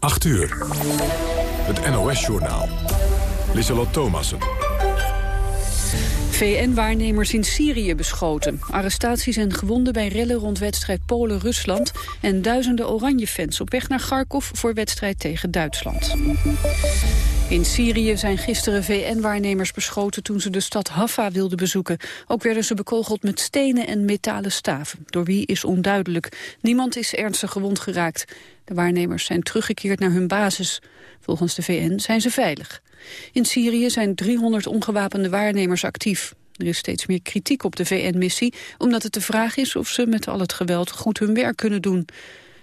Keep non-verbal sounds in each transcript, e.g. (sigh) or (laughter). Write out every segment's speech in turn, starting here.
8 uur. Het NOS-journaal. Lissalot Thomassen. VN-waarnemers in Syrië beschoten. Arrestaties en gewonden bij rellen rond wedstrijd Polen-Rusland... en duizenden Oranje-fans op weg naar Kharkov voor wedstrijd tegen Duitsland. In Syrië zijn gisteren VN-waarnemers beschoten toen ze de stad Haffa wilden bezoeken. Ook werden ze bekogeld met stenen en metalen staven. Door wie is onduidelijk. Niemand is ernstig gewond geraakt. De waarnemers zijn teruggekeerd naar hun basis. Volgens de VN zijn ze veilig. In Syrië zijn 300 ongewapende waarnemers actief. Er is steeds meer kritiek op de VN-missie, omdat het de vraag is of ze met al het geweld goed hun werk kunnen doen.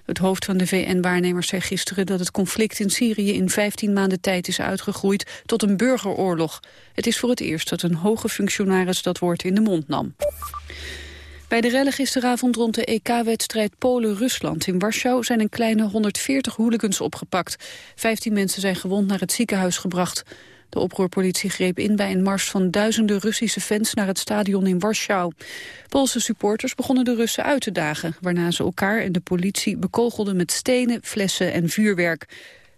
Het hoofd van de VN-waarnemers zei gisteren dat het conflict in Syrië in 15 maanden tijd is uitgegroeid tot een burgeroorlog. Het is voor het eerst dat een hoge functionaris dat woord in de mond nam. Bij de rellen gisteravond rond de EK-wedstrijd Polen-Rusland in Warschau zijn een kleine 140 hooligans opgepakt. 15 mensen zijn gewond naar het ziekenhuis gebracht. De oproerpolitie greep in bij een mars van duizenden Russische fans naar het stadion in Warschau. Poolse supporters begonnen de Russen uit te dagen, waarna ze elkaar en de politie bekogelden met stenen, flessen en vuurwerk.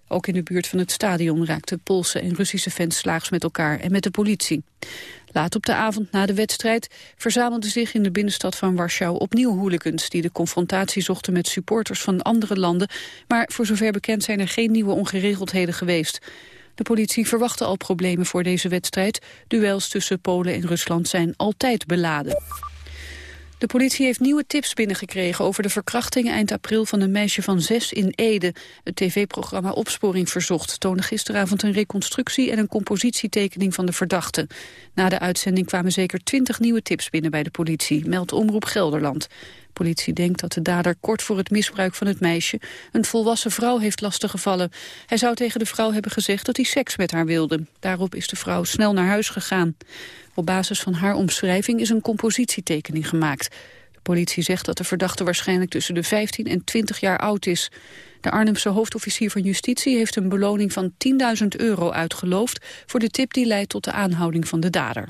Ook in de buurt van het stadion raakten Poolse en Russische fans slaags met elkaar en met de politie. Laat op de avond na de wedstrijd verzamelden zich in de binnenstad van Warschau opnieuw hooligans die de confrontatie zochten met supporters van andere landen, maar voor zover bekend zijn er geen nieuwe ongeregeldheden geweest. De politie verwachtte al problemen voor deze wedstrijd. Duels tussen Polen en Rusland zijn altijd beladen. De politie heeft nieuwe tips binnengekregen over de verkrachting eind april van een meisje van zes in Ede. Het tv-programma Opsporing Verzocht toonde gisteravond een reconstructie en een compositietekening van de verdachte. Na de uitzending kwamen zeker twintig nieuwe tips binnen bij de politie, meldt Omroep Gelderland. Politie denkt dat de dader kort voor het misbruik van het meisje een volwassen vrouw heeft lastiggevallen. Hij zou tegen de vrouw hebben gezegd dat hij seks met haar wilde. Daarop is de vrouw snel naar huis gegaan. Op basis van haar omschrijving is een compositietekening gemaakt. De politie zegt dat de verdachte waarschijnlijk tussen de 15 en 20 jaar oud is. De Arnhemse hoofdofficier van Justitie heeft een beloning van 10.000 euro uitgeloofd... voor de tip die leidt tot de aanhouding van de dader.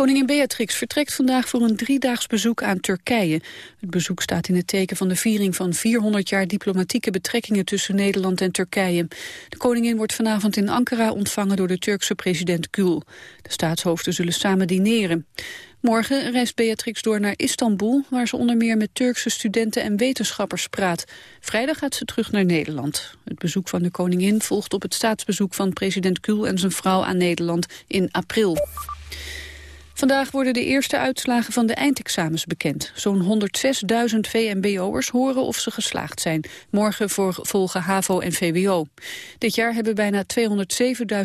Koningin Beatrix vertrekt vandaag voor een driedaags bezoek aan Turkije. Het bezoek staat in het teken van de viering van 400 jaar diplomatieke betrekkingen tussen Nederland en Turkije. De koningin wordt vanavond in Ankara ontvangen door de Turkse president Gül. De staatshoofden zullen samen dineren. Morgen reist Beatrix door naar Istanbul, waar ze onder meer met Turkse studenten en wetenschappers praat. Vrijdag gaat ze terug naar Nederland. Het bezoek van de koningin volgt op het staatsbezoek van president Gül en zijn vrouw aan Nederland in april. Vandaag worden de eerste uitslagen van de eindexamens bekend. Zo'n 106.000 VMBO'ers horen of ze geslaagd zijn. Morgen volgen HAVO en VWO. Dit jaar hebben bijna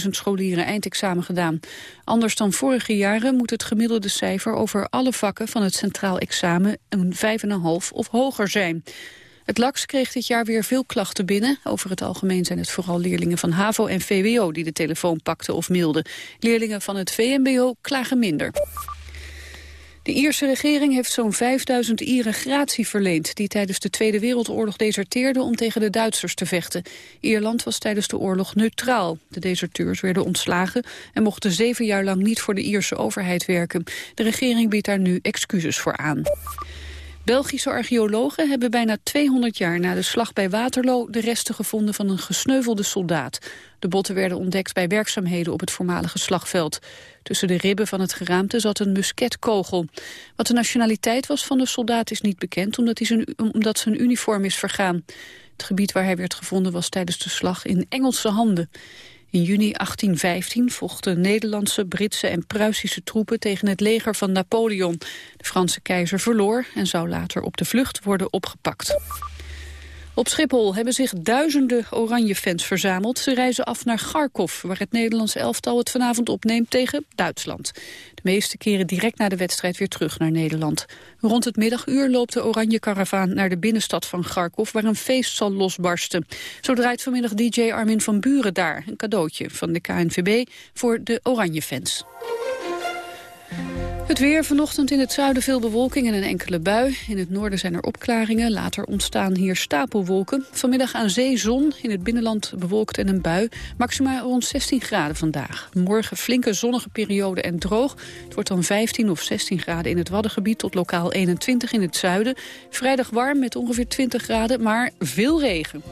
207.000 scholieren eindexamen gedaan. Anders dan vorige jaren moet het gemiddelde cijfer over alle vakken van het centraal examen een 5,5 of hoger zijn. Het LAX kreeg dit jaar weer veel klachten binnen. Over het algemeen zijn het vooral leerlingen van HAVO en VWO die de telefoon pakten of mailden. Leerlingen van het VMBO klagen minder. De Ierse regering heeft zo'n 5000 Ieren gratie verleend... die tijdens de Tweede Wereldoorlog deserteerden om tegen de Duitsers te vechten. Ierland was tijdens de oorlog neutraal. De deserteurs werden ontslagen en mochten zeven jaar lang niet voor de Ierse overheid werken. De regering biedt daar nu excuses voor aan. Belgische archeologen hebben bijna 200 jaar na de slag bij Waterloo de resten gevonden van een gesneuvelde soldaat. De botten werden ontdekt bij werkzaamheden op het voormalige slagveld. Tussen de ribben van het geraamte zat een musketkogel. Wat de nationaliteit was van de soldaat is niet bekend omdat, omdat zijn uniform is vergaan. Het gebied waar hij werd gevonden was tijdens de slag in Engelse handen. In juni 1815 vochten Nederlandse, Britse en Pruisische troepen tegen het leger van Napoleon. De Franse keizer verloor en zou later op de vlucht worden opgepakt. Op Schiphol hebben zich duizenden Oranje-fans verzameld. Ze reizen af naar Kharkov, waar het Nederlands elftal het vanavond opneemt tegen Duitsland. De meeste keren direct na de wedstrijd weer terug naar Nederland. Rond het middaguur loopt de Oranje-karavaan naar de binnenstad van Kharkov, waar een feest zal losbarsten. Zo draait vanmiddag DJ Armin van Buren daar, een cadeautje van de KNVB voor de Oranje-fans. Het weer vanochtend in het zuiden veel bewolking en een enkele bui. In het noorden zijn er opklaringen. Later ontstaan hier stapelwolken. Vanmiddag aan zee zon, in het binnenland bewolkt en een bui. Maxima rond 16 graden vandaag. Morgen flinke zonnige periode en droog. Het wordt dan 15 of 16 graden in het Waddengebied... tot lokaal 21 in het zuiden. Vrijdag warm met ongeveer 20 graden, maar veel regen.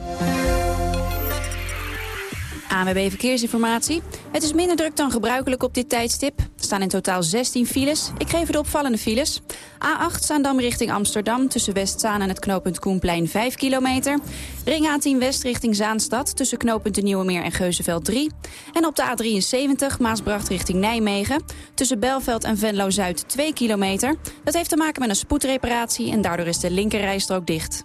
ANWB Verkeersinformatie. Het is minder druk dan gebruikelijk op dit tijdstip. Er staan in totaal 16 files. Ik geef de opvallende files. A8 Zaandam richting Amsterdam tussen Westzaan en het knooppunt Koenplein 5 kilometer. Ring A10 West richting Zaanstad tussen knooppunt de Nieuwe Meer en Geuzenveld 3. En op de A73 Maasbracht richting Nijmegen tussen Belveld en Venlo-Zuid 2 kilometer. Dat heeft te maken met een spoedreparatie en daardoor is de linkerrijstrook dicht.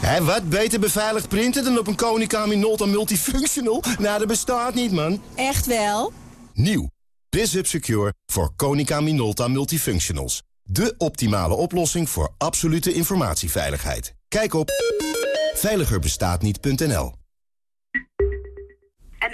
Hé, wat beter beveiligd printen dan op een Konica Minolta Multifunctional? Nou, dat bestaat niet, man. Echt wel? Nieuw. BizHub Secure voor Konica Minolta Multifunctionals. De optimale oplossing voor absolute informatieveiligheid. Kijk op veiligerbestaatniet.nl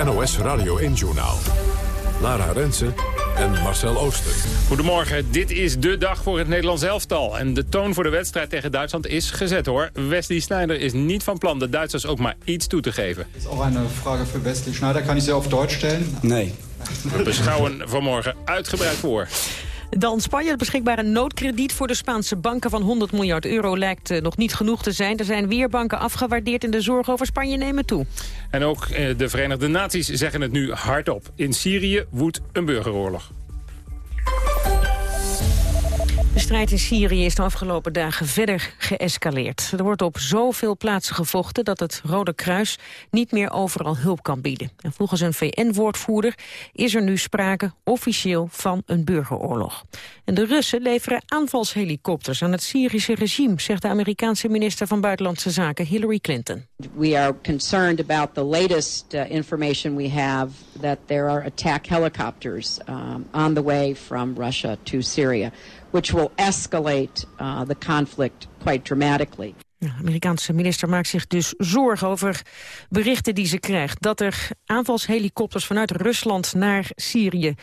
Het NOS Radio 1-journaal. Lara Rensen en Marcel Ooster. Goedemorgen, dit is de dag voor het Nederlands elftal. En de toon voor de wedstrijd tegen Duitsland is gezet hoor. Wesley Sneijder is niet van plan de Duitsers ook maar iets toe te geven. Dat is ook een vraag voor Wesley Sneijder. Kan ik ze op Duits stellen? Nee. We beschouwen vanmorgen uitgebreid voor. Dan Spanje. Het beschikbare noodkrediet voor de Spaanse banken van 100 miljard euro lijkt eh, nog niet genoeg te zijn. Er zijn weer banken afgewaardeerd en de zorgen over Spanje nemen toe. En ook eh, de Verenigde Naties zeggen het nu hardop. In Syrië woedt een burgeroorlog. De strijd in Syrië is de afgelopen dagen verder geëscaleerd. Er wordt op zoveel plaatsen gevochten dat het Rode Kruis niet meer overal hulp kan bieden. En volgens een VN-woordvoerder is er nu sprake officieel van een burgeroorlog. En de Russen leveren aanvalshelikopters aan het Syrische regime, zegt de Amerikaanse minister van Buitenlandse Zaken Hillary Clinton. We are concerned about the latest uh, information we have that there are attack helicopters um, on the way from Russia to Syria which will escalate uh, the conflict quite dramatically. De Amerikaanse minister maakt zich dus zorgen over berichten die ze krijgt. Dat er aanvalshelikopters vanuit Rusland naar Syrië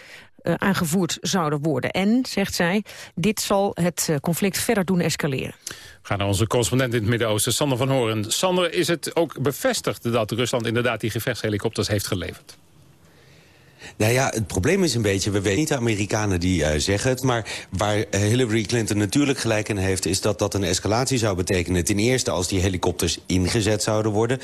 uh, aangevoerd zouden worden. En, zegt zij, dit zal het uh, conflict verder doen escaleren. We gaan naar onze correspondent in het Midden-Oosten, Sander van Horen. Sander, is het ook bevestigd dat Rusland inderdaad die gevechtshelikopters heeft geleverd? Nou ja, het probleem is een beetje, we weten niet de Amerikanen die uh, zeggen het... maar waar Hillary Clinton natuurlijk gelijk in heeft... is dat dat een escalatie zou betekenen. Ten eerste als die helikopters ingezet zouden worden.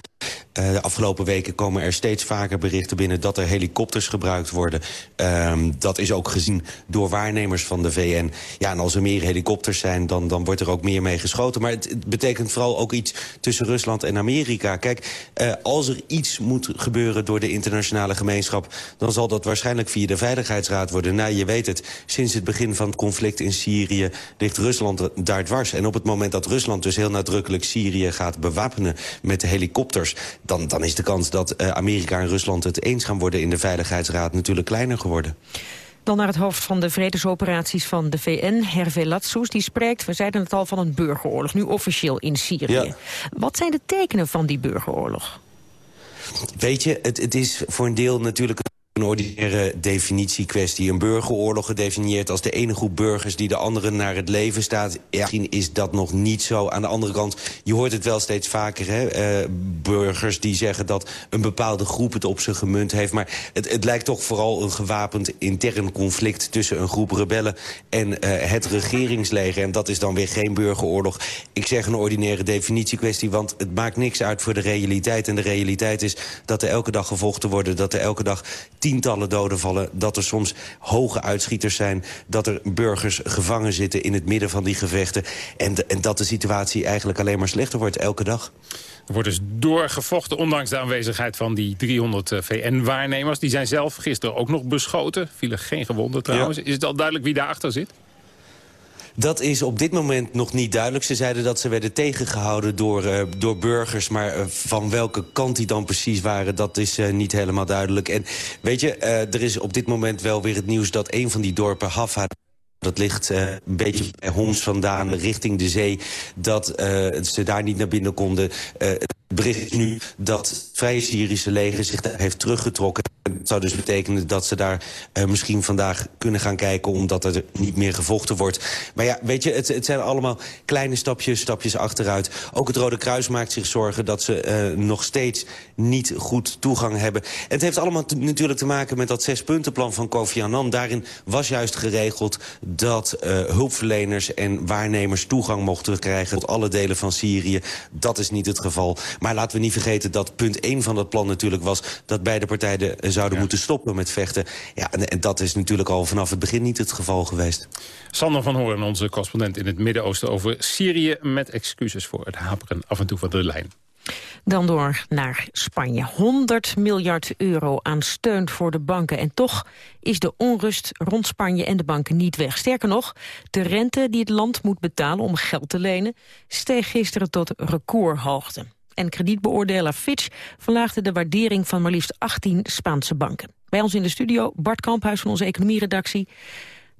Uh, de afgelopen weken komen er steeds vaker berichten binnen... dat er helikopters gebruikt worden. Um, dat is ook gezien door waarnemers van de VN. Ja, en als er meer helikopters zijn, dan, dan wordt er ook meer mee geschoten. Maar het, het betekent vooral ook iets tussen Rusland en Amerika. Kijk, als er iets moet gebeuren door de internationale gemeenschap... dan zal dat waarschijnlijk via de Veiligheidsraad worden. Nou, je weet het, sinds het begin van het conflict in Syrië... ligt Rusland daar dwars. En op het moment dat Rusland dus heel nadrukkelijk Syrië gaat bewapenen... met helikopters, dan, dan is de kans dat uh, Amerika en Rusland het eens gaan worden... in de Veiligheidsraad natuurlijk kleiner geworden. Dan naar het hoofd van de vredesoperaties van de VN, Hervé Latsous. Die spreekt, we zeiden het al, van een burgeroorlog, nu officieel in Syrië. Ja. Wat zijn de tekenen van die burgeroorlog? Weet je, het, het is voor een deel natuurlijk een ordinaire definitiekwestie. Een burgeroorlog gedefinieerd als de ene groep burgers... die de anderen naar het leven staat. Ja, misschien is dat nog niet zo. Aan de andere kant, je hoort het wel steeds vaker. Hè? Uh, burgers die zeggen dat een bepaalde groep het op zich gemunt heeft. Maar het, het lijkt toch vooral een gewapend intern conflict... tussen een groep rebellen en uh, het regeringsleger. En dat is dan weer geen burgeroorlog. Ik zeg een ordinaire definitiekwestie, want het maakt niks uit voor de realiteit. En de realiteit is dat er elke dag gevochten worden... dat er elke dag tientallen doden vallen... dat er soms hoge uitschieters zijn... dat er burgers gevangen zitten in het midden van die gevechten... en, en dat de situatie eigenlijk alleen maar slechter wordt elke dag. Er wordt dus doorgevochten, ondanks de aanwezigheid van die 300 eh, VN-waarnemers. Die zijn zelf gisteren ook nog beschoten. Vielen geen gewonden trouwens. Is het al duidelijk wie daarachter zit? Dat is op dit moment nog niet duidelijk. Ze zeiden dat ze werden tegengehouden door, uh, door burgers... maar uh, van welke kant die dan precies waren, dat is uh, niet helemaal duidelijk. En weet je, er is op dit moment wel weer het nieuws... dat een van die dorpen, Hafa, dat ligt een beetje bij Homs vandaan, richting de zee... dat ze daar niet naar binnen konden. Bericht nu dat het Vrije Syrische leger zich heeft teruggetrokken. Het zou dus betekenen dat ze daar uh, misschien vandaag kunnen gaan kijken... omdat er niet meer gevochten wordt. Maar ja, weet je, het, het zijn allemaal kleine stapjes, stapjes achteruit. Ook het Rode Kruis maakt zich zorgen dat ze uh, nog steeds niet goed toegang hebben. En het heeft allemaal natuurlijk te maken met dat zespuntenplan van Kofi Annan. Daarin was juist geregeld dat uh, hulpverleners en waarnemers toegang mochten krijgen... tot alle delen van Syrië. Dat is niet het geval. Maar laten we niet vergeten dat punt 1 van dat plan natuurlijk was... dat beide partijen zouden ja. moeten stoppen met vechten. Ja, en, en, dat is natuurlijk al vanaf het begin niet het geval geweest. Sander van Hoorn, onze correspondent in het Midden-Oosten over Syrië... met excuses voor het haperen af en toe van de lijn. Dan door naar Spanje. 100 miljard euro aan steun voor de banken. En toch is de onrust rond Spanje en de banken niet weg. Sterker nog, de rente die het land moet betalen om geld te lenen... steeg gisteren tot recordhoogte. En kredietbeoordelaar Fitch verlaagde de waardering van maar liefst 18 Spaanse banken. Bij ons in de studio Bart Kamphuis van onze economieredactie.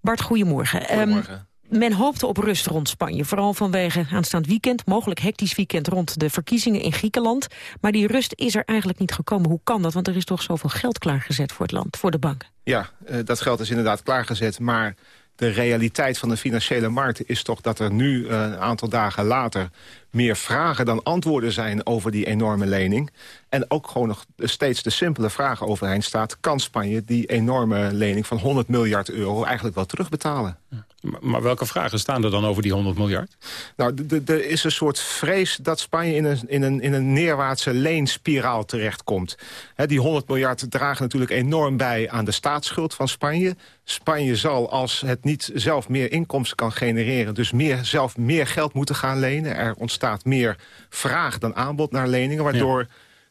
Bart, goedemorgen. Goedemorgen. Um, men hoopte op rust rond Spanje, vooral vanwege aanstaand weekend... mogelijk hectisch weekend rond de verkiezingen in Griekenland. Maar die rust is er eigenlijk niet gekomen. Hoe kan dat? Want er is toch zoveel geld klaargezet voor het land, voor de banken. Ja, uh, dat geld is inderdaad klaargezet, maar de realiteit van de financiële markt is toch dat er nu uh, een aantal dagen later meer vragen dan antwoorden zijn over die enorme lening. En ook gewoon nog steeds de simpele vraag overeind staat... kan Spanje die enorme lening van 100 miljard euro eigenlijk wel terugbetalen? Maar, maar welke vragen staan er dan over die 100 miljard? Nou, er is een soort vrees dat Spanje in een, in een, in een neerwaartse leenspiraal terechtkomt. He, die 100 miljard dragen natuurlijk enorm bij aan de staatsschuld van Spanje. Spanje zal, als het niet zelf meer inkomsten kan genereren... dus meer, zelf meer geld moeten gaan lenen. Er ontstaat meer vraag dan aanbod naar leningen... waardoor ja.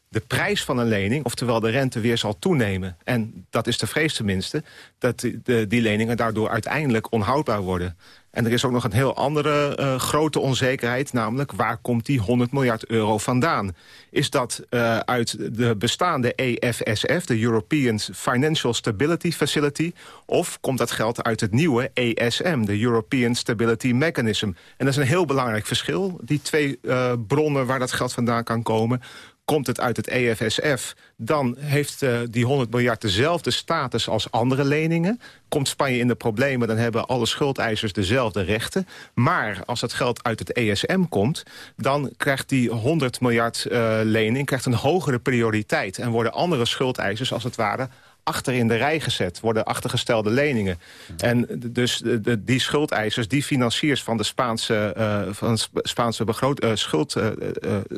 de prijs van een lening, oftewel de rente, weer zal toenemen. En dat is de vrees tenminste, dat die, de, die leningen daardoor uiteindelijk onhoudbaar worden. En er is ook nog een heel andere uh, grote onzekerheid, namelijk waar komt die 100 miljard euro vandaan? Is dat uh, uit de bestaande EFSF, de European Financial Stability Facility, of komt dat geld uit het nieuwe ESM, de European Stability Mechanism? En dat is een heel belangrijk verschil, die twee uh, bronnen waar dat geld vandaan kan komen. Komt het uit het EFSF, dan heeft uh, die 100 miljard dezelfde status als andere leningen. Komt Spanje in de problemen, dan hebben alle schuldeisers dezelfde rechten. Maar als het geld uit het ESM komt, dan krijgt die 100 miljard uh, lening krijgt een hogere prioriteit. En worden andere schuldeisers als het ware achter in de rij gezet, worden achtergestelde leningen. En dus de, die schuldeisers, die financiers van de Spaanse, uh, van Spaanse begroot, schuld...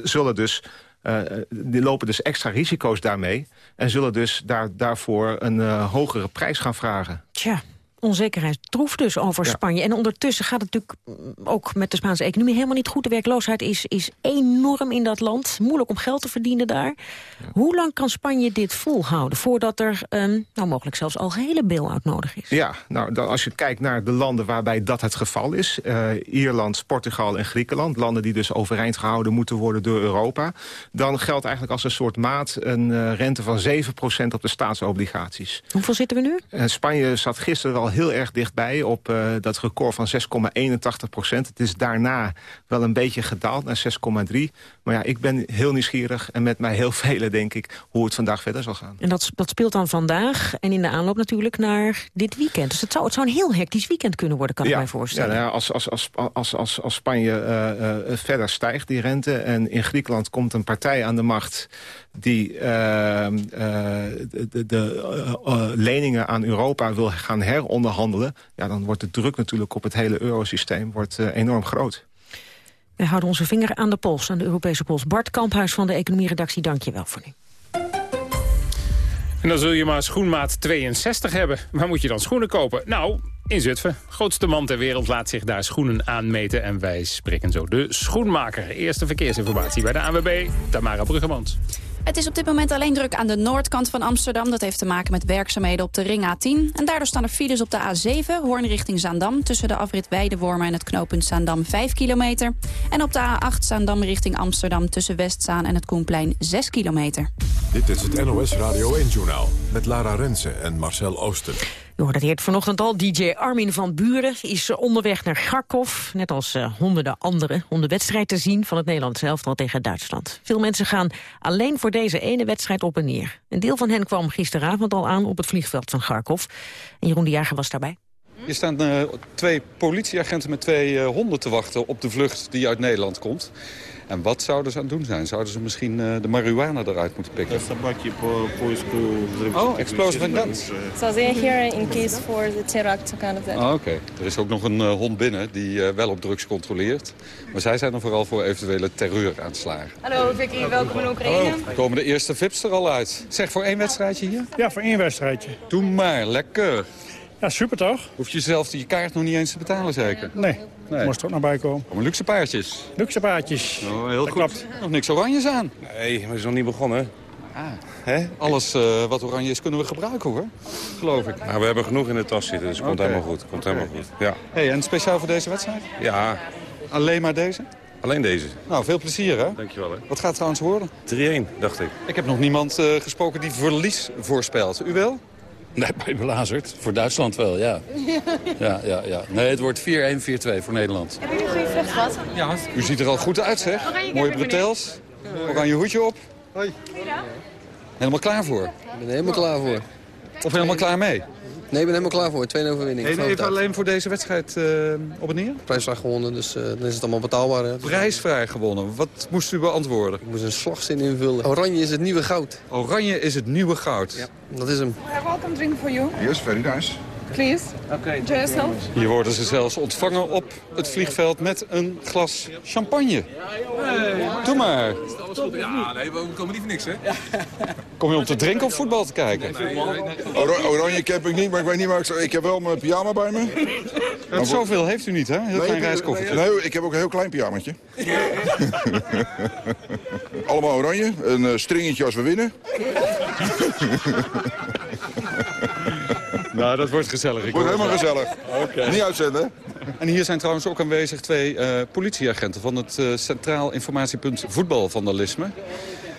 Zullen dus Uh, die lopen dus extra risico's daarmee... en zullen dus daar, daarvoor een uh, hogere prijs gaan vragen. Tja, onzekerheid troef dus over ja. Spanje. En ondertussen gaat het natuurlijk ook met de Spaanse economie helemaal niet goed. De werkloosheid is, is enorm in dat land. Moeilijk om geld te verdienen daar. Ja. Hoe lang kan Spanje dit volhouden voordat er um, nou mogelijk zelfs algehele bail-out nodig is? Ja, nou dan als je kijkt naar de landen waarbij dat het geval is. Uh, Ierland, Portugal en Griekenland. Landen die dus overeind gehouden moeten worden door Europa. Dan geldt eigenlijk als een soort maat een uh, rente van 7% op de staatsobligaties. Hoeveel zitten we nu? Uh, Spanje zat gisteren wel heel erg dichtbij op uh, dat record van 6,81 procent. Het is daarna wel een beetje gedaald naar 6,3. Maar ja, ik ben heel nieuwsgierig en met mij heel (laughs) velen, denk ik... hoe het vandaag verder zal gaan. En dat, dat speelt dan vandaag en in de aanloop natuurlijk naar dit weekend. Dus het zou, het zou een heel hectisch weekend kunnen worden, kan ik mij voorstellen. Ja, nou ja, als, als, als, als, als, als Spanje uh, uh, verder stijgt, die rente... en in Griekenland komt een partij aan de macht die de, de leningen aan Europa wil gaan heronderhandelen... Ja, dan wordt de druk natuurlijk op het hele eurosysteem wordt, enorm groot. Wij houden onze vinger aan de pols, aan de Europese pols. Bart Kamphuis van de economieredactie, dank je wel voor nu. En dan zul je maar schoenmaat 62 hebben. Waar moet je dan schoenen kopen? Nou, in Zutphen. Grootste man ter wereld laat zich daar schoenen aanmeten. En wij spreken zo de schoenmaker. Eerste verkeersinformatie bij de ANWB, Tamara Bruggemans. Het is op dit moment alleen druk aan de noordkant van Amsterdam. Dat heeft te maken met werkzaamheden op de ring A10. En daardoor staan er files op de A7, Hoorn richting Zaandam... tussen de afrit Weidewormen en het knooppunt Zaandam 5 kilometer. En op de A8 Zaandam richting Amsterdam tussen Westzaan en het Koenplein 6 kilometer. Dit is het NOS Radio 1-journaal met Lara Rensen en Marcel Oosten. Je hoorde het vanochtend al. DJ Armin van Buren is onderweg naar Kharkov. Net als uh, honderden anderen om de wedstrijd te zien van het Nederlands elftal tegen Duitsland. Veel mensen gaan alleen voor deze ene wedstrijd op en neer. Een deel van hen kwam gisteravond al aan op het vliegveld van Kharkov. En Jeroen de Jager was daarbij. Hier staan uh, twee politieagenten met twee honden te wachten op de vlucht die uit Nederland komt. En wat zouden ze aan het doen zijn? Zouden ze misschien uh, de marihuana eruit moeten pikken? Oh, explosive guns. So they're here in case for the terrorist kind of thing. Ah, Oké. Er is ook nog een uh, hond binnen die uh, wel op drugs controleert. Maar zij zijn er vooral voor eventuele terreuraanslagen. Hallo Vicky, welkom in Oekraïne. Hallo. Komen de eerste vips er al uit? Zeg, voor één wedstrijdje hier? Ja, voor één wedstrijdje. Doe maar, lekker. Ja, super toch? Hoef je zelf je kaart nog niet eens te betalen zeker? Nee, nee. moest er ook nog bij komen. Komen luxe paardjes? Luxe paardjes. Oh, heel dat goed. Klopt. Nog niks oranjes aan? Nee, maar het is nog niet begonnen. Ah. Hè? Alles uh, wat oranje is kunnen we gebruiken hoor, geloof ik. Nou, we hebben genoeg in de tas zitten, dus het okay. komt helemaal goed. Komt okay. helemaal goed. Ja. Hey, en speciaal voor deze wedstrijd? Ja. Alleen maar deze? Alleen deze. Nou, veel plezier hè? Dankjewel hè. Wat gaat het trouwens worden? 3-1, dacht ik. Ik heb nog niemand uh, gesproken die verlies voorspelt. U wel? Nee, bij belazerd. Voor Duitsland wel, ja. (laughs) ja, ja, ja. Nee, het wordt 4-1, 4-2 voor Nederland. Heb je een goede vlucht gehad? Ja. U ziet er al goed uit, zeg. Mooie bretels. Oranje hoedje op. Hoi. Helemaal klaar voor? Ik ben helemaal klaar voor. Of helemaal klaar mee? Nee, ik ben helemaal klaar voor. Tweede overwinning. Nee, even alleen voor deze wedstrijd uh, op en neer? Prijsvrij gewonnen, dus uh, dan is het allemaal betaalbaar. Hè. Prijsvrij gewonnen. Wat moest u beantwoorden? Ik moest een slagzin invullen. Oranje is het nieuwe goud. Oranje is het nieuwe goud. Ja, dat is hem. We have welcome drink for you. Yes, very nice. Please. Okay. Enjoy yourself. Hier worden ze zelfs ontvangen op het vliegveld met een glas champagne. Hey. Doe maar. Is alles goed? Ja, nee, we komen niet voor niks, hè? Kom je om te drinken of voetbal te kijken? Oranje heb ik niet, maar ik weet niet waar ik... Ik heb wel mijn pyjama bij me. Ja, zoveel heeft u niet, hè? Heel nee, klein reiskoffertje. Nee, ik heb ook een heel klein pyjamaatje. Allemaal oranje. Een uh, stringetje als we winnen. Nou, dat wordt gezellig. Ik wordt helemaal gezellig. Okay. Niet uitzenden. En hier zijn trouwens ook aanwezig twee uh, politieagenten... van het uh, Centraal Informatiepunt Voetbalvandalisme.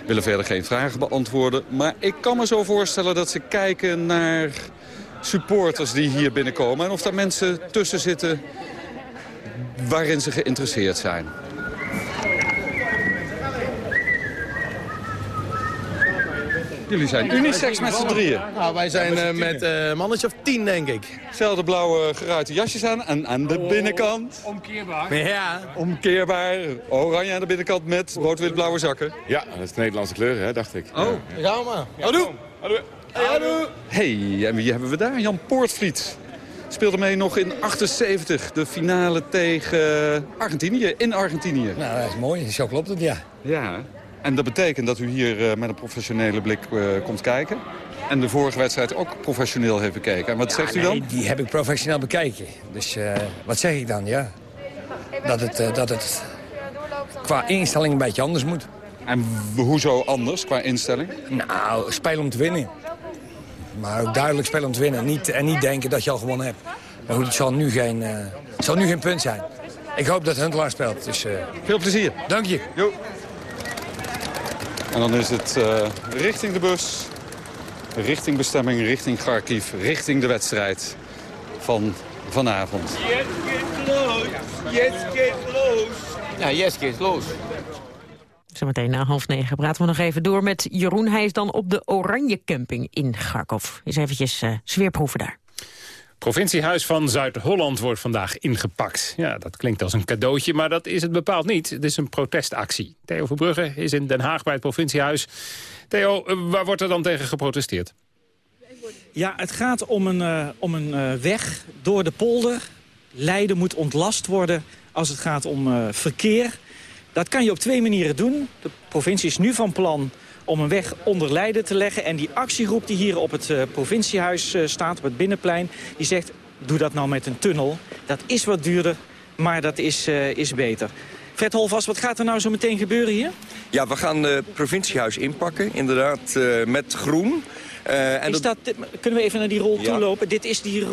Willen verder geen vragen beantwoorden. Maar ik kan me zo voorstellen dat ze kijken naar supporters die hier binnenkomen. En of daar mensen tussen zitten waarin ze geïnteresseerd zijn. Jullie zijn unisex met z'n drieën. Nou, wij zijn uh, met een uh, mannetje of tien, denk ik. Zelfde blauwe geruite jasjes aan. En aan de binnenkant... Omkeerbaar. Ja. Omkeerbaar. Oranje aan de binnenkant met rood-wit-blauwe zakken. Ja, dat is de Nederlandse kleur, hè, dacht ik. Oh. Ja. Gaan we maar. Houdoe. Houdoe. Hey, en wie hebben we daar? Jan Poortvliet. Speelde mee nog in 78, de finale tegen Argentinië, in Argentinië. Nou, dat is mooi. Zo klopt het, ja. Ja, en dat betekent dat u hier uh, met een professionele blik uh, komt kijken. En de vorige wedstrijd ook professioneel heeft bekeken. En wat ja, zegt u nee, dan? die heb ik professioneel bekeken. Dus uh, wat zeg ik dan, ja? Dat het, dat het qua instelling een beetje anders moet. En hoezo anders qua instelling? Nou, spelen om te winnen. Maar ook duidelijk spelen om te winnen. Niet, en niet denken dat je al gewonnen hebt. Maar goed, het zal nu geen, het zal nu geen punt zijn. Ik hoop dat Huntelaar speelt. Dus, Veel plezier. Dank je. Jo. En dan is het uh, richting de bus, richting bestemming, richting Kharkiv, richting de wedstrijd. van vanavond. Yes, get close. Yes, get close. Ja, yes, get close. Zometeen na half negen praten we nog even door met Jeroen. Hij is dan op de Oranje Camping in Garkov. Eens eventjes uh, sfeerproeven daar. Provinciehuis van Zuid-Holland wordt vandaag ingepakt. Ja, dat klinkt als een cadeautje, maar dat is het bepaald niet. Het is een protestactie. Theo Verbrugge is in Den Haag bij het provinciehuis. Theo, waar wordt er dan tegen geprotesteerd? Ja, het gaat om een, uh, om een uh, weg door de polder. Leiden moet ontlast worden als het gaat om uh, verkeer. Dat kan je op twee manieren doen. De provincie is nu van plan om een weg onder Leiden te leggen. En die actiegroep die hier op het uh, provinciehuis uh, staat, op het binnenplein... die zegt, doe dat nou met een tunnel. Dat is wat duurder, maar dat is, uh, is beter. Fred wat gaat er nou zo meteen gebeuren hier? Ja, we gaan het provinciehuis inpakken, inderdaad, met groen... Uh, en is dat, kunnen we even naar die rol toe lopen? Dit is die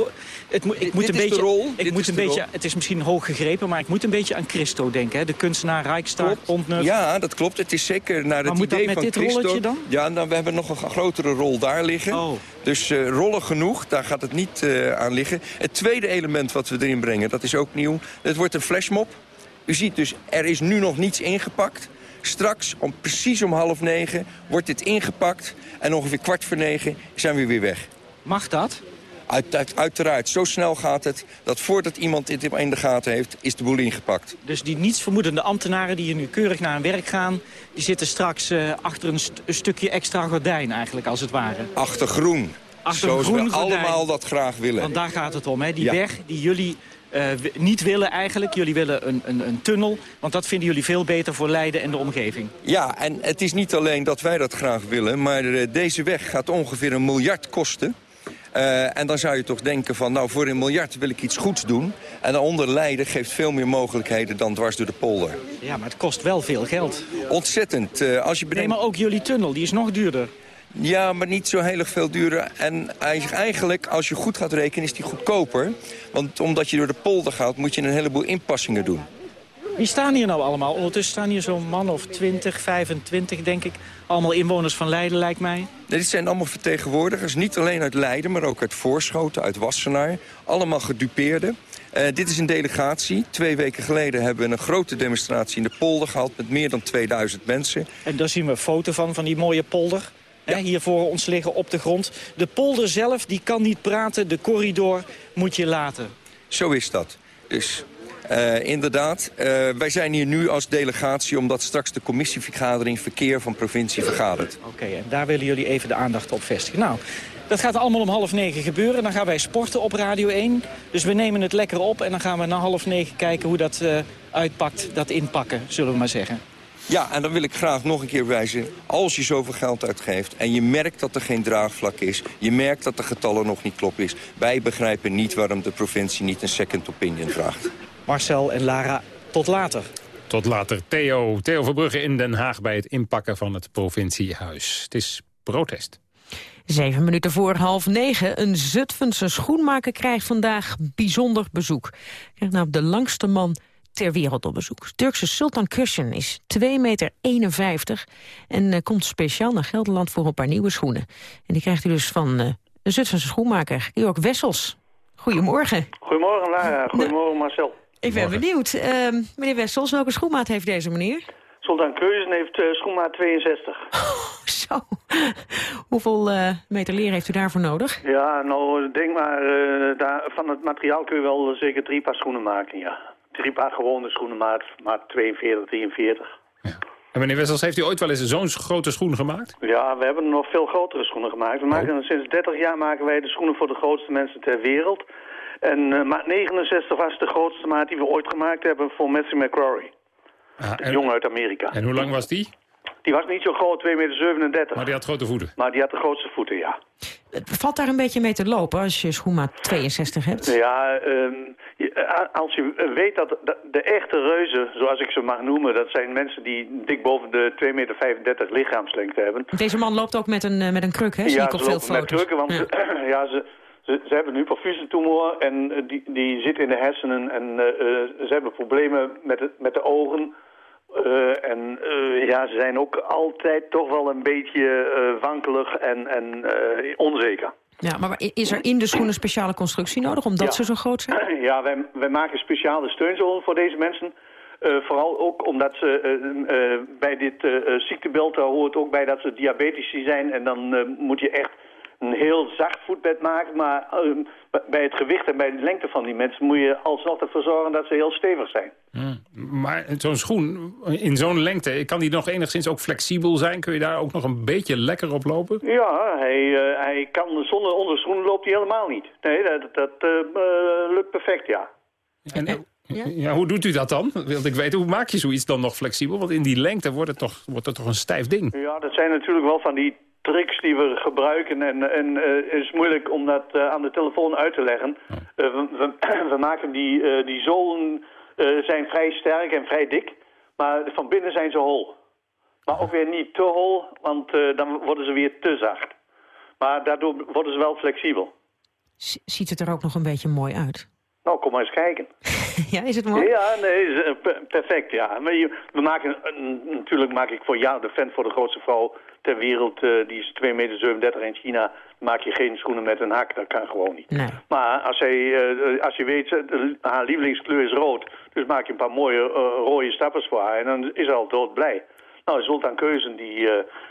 het, moet, ik moet dit een is beetje, de rol. Ik dit moet is een beetje, het is misschien hoog gegrepen, maar ik moet een beetje aan Christo denken. Hè? De kunstenaar Rijkstaart, Pontneuf. Ja, dat klopt. Het is zeker naar maar het moet idee dat met van dit Christo. rolletje dan? Ja, nou, we hebben nog een grotere rol daar liggen. Oh. Dus uh, rollen genoeg, daar gaat het niet uh, aan liggen. Het tweede element wat we erin brengen, dat is ook nieuw. Het wordt een flashmob. U ziet dus, er is nu nog niets ingepakt. Straks, om, precies om half negen, wordt dit ingepakt. En ongeveer kwart voor negen zijn we weer weg. Mag dat? Uit, uit, uiteraard, zo snel gaat het dat voordat iemand dit in de gaten heeft, is de boel ingepakt. Dus die nietsvermoedende ambtenaren die hier nu keurig naar hun werk gaan... die zitten straks uh, achter een, st een, stukje extra gordijn eigenlijk, als het ware. Achter groen. Achter Zoals groen we gordijn. allemaal dat graag willen. Want daar gaat het om, hè? Die ja. weg die jullie niet willen eigenlijk. Jullie willen een, een, een, tunnel, want dat vinden jullie veel beter voor Leiden en de omgeving. Ja, en het is niet alleen dat wij dat graag willen... maar uh, deze weg gaat ongeveer een miljard kosten... Uh, en dan zou je toch denken van, nou, voor een miljard wil ik iets goeds doen. En onder Leiden geeft veel meer mogelijkheden dan dwars door de polder. Ja, maar het kost wel veel geld. Ontzettend. Uh, als je bedenkt... Nee, maar ook jullie tunnel, die is nog duurder. Ja, maar niet zo heel erg veel duurder. En eigenlijk, als je goed gaat rekenen, is die goedkoper. Want omdat je door de polder gaat, moet je een heleboel inpassingen doen. Wie staan hier nou allemaal? Ondertussen staan hier zo'n man of 20, 25, denk ik. Allemaal inwoners van Leiden, lijkt mij. Nee, dit zijn allemaal vertegenwoordigers. Niet alleen uit Leiden, maar ook uit Voorschoten, uit Wassenaar. Allemaal gedupeerden. Uh, dit is een delegatie. Twee weken geleden hebben we een grote demonstratie in de polder gehad... met meer dan 2000 mensen. En daar zien we een foto van, van die mooie polder. Ja. Hè, hier voor ons liggen op de grond. De polder zelf, die kan niet praten. De corridor moet je laten. Zo is dat. Dus uh, inderdaad, uh, wij zijn hier nu als delegatie... omdat straks de commissievergadering verkeer van provincie vergadert. Oké, okay, en daar willen jullie even de aandacht op vestigen. Nou, dat gaat allemaal om half negen gebeuren. Dan gaan wij sporten op Radio 1. Dus we nemen het lekker op en dan gaan we na half negen kijken hoe dat uh, uitpakt. Dat inpakken, zullen we maar zeggen. Ja, en dan wil ik graag nog een keer wijzen. Als je zoveel geld uitgeeft en je merkt dat er geen draagvlak is... je merkt dat de getallen nog niet kloppen is... wij begrijpen niet waarom de provincie niet een second opinion vraagt. Marcel en Lara, tot later. Tot later. Theo, Theo Verbrugge in Den Haag bij het inpakken van het provinciehuis. Het is protest. Zeven minuten voor half negen. Een Zutphense schoenmaker krijgt vandaag bijzonder bezoek. Krijgt nou de langste man ter wereld op bezoek. Turkse Sultan Cushion is 2,51 meter en uh, komt speciaal naar Gelderland voor een paar nieuwe schoenen. En die krijgt u dus van uh, de Zutphense schoenmaker Georg Wessels. Goedemorgen. Goedemorgen Lara, goedemorgen Marcel. Ik ben benieuwd. Uh, meneer Wessels, welke schoenmaat heeft deze meneer? Sultan Cushion heeft uh, schoenmaat 62. Oh, (laughs) zo. Hoeveel uh, meter leer heeft u daarvoor nodig? Ja, nou, denk maar, uh, daar, van het materiaal kun je wel zeker drie paar schoenen maken, ja. Drie paar gewone schoenen, maat, maat 42, 43. Ja. En meneer Wessels, heeft u ooit wel eens zo'n grote schoen gemaakt? Ja, we hebben nog veel grotere schoenen gemaakt. We maken, oh. Sinds 30 jaar maken wij de schoenen voor de grootste mensen ter wereld. En uh, maat 69 was de grootste maat die we ooit gemaakt hebben voor Matthew McCrory. Ah, een jongen uit Amerika. En hoe lang was die? Die was niet zo groot, 2,37 meter. Maar die had grote voeten? Maar die had de grootste voeten, ja. Het valt daar een beetje mee te lopen als je schoenmaat 62 hebt? Ja, um, als je weet dat de, echte reuzen, zoals ik ze mag noemen... dat zijn mensen die dik boven de 2,35 meter lichaamslengte hebben. Deze man loopt ook met een, met een kruk, hè? Zie ja, ik op ze veel lopen met krukken, want ja. (clears throat) ja ze, ze, ze, hebben nu perfusiontumor en die, die zit in de hersenen... en uh, ze hebben problemen met, het, met de ogen... Uh, en uh, ja, ze zijn ook altijd toch wel een beetje uh, wankelig en, en onzeker. Ja, maar is er in de schoen een speciale constructie nodig, omdat Ja. ze zo groot zijn? (clears throat) Ja, wij, wij maken speciale steunzolen voor deze mensen. Eh, vooral ook omdat ze eh, eh, bij dit eh, eh, ziektebeeld daar hoort ook bij dat ze diabetici zijn. En dan eh, moet je echt een heel zacht voetbed maken. Maar eh, bij het gewicht en bij de lengte van die mensen moet je alsnog ervoor zorgen dat ze heel stevig zijn. Maar zo'n schoen, in zo'n lengte, kan die nog enigszins ook flexibel zijn? Kun je daar ook nog een beetje lekker op lopen? Ja, hij, eh, hij kan zonder onderschoenen loopt hij helemaal niet. Nee, dat, dat eh, eh, lukt perfect, ja. En, ja. hoe doet u dat dan? Want ik weet, hoe maak je zoiets dan nog flexibel? Want in die lengte wordt het toch, wordt het toch een stijf ding? Ja, dat zijn natuurlijk wel van die tricks die we gebruiken. En, en eh, het is moeilijk om dat eh, aan de telefoon uit te leggen. Eh, we, we, (clears throat) we maken die, eh, die zolen eh, zijn vrij sterk en vrij dik. Maar van binnen zijn ze hol. Maar ook weer niet te hol, want eh, dan worden ze weer te zacht. Maar daardoor worden ze wel flexibel. Ziet het er ook nog een beetje mooi uit? Nou, kom maar eens kijken. (laughs) Ja, is het mooi? Ja, nee, is, eh, per- perfect, ja. Maar je- we maken, natuurlijk maak ik voor jou de fan voor de grootste vrouw ter wereld. eh, die is 2,37 meter in China. Maak je geen schoenen met een hak, dat kan gewoon niet. Nee. Maar als, hij, eh, als je weet, de- haar lievelingskleur is rood. Dus maak je een paar mooie rode stappers voor haar. En dan is ze al doodblij. Nou, Zoltan Keuzen, die,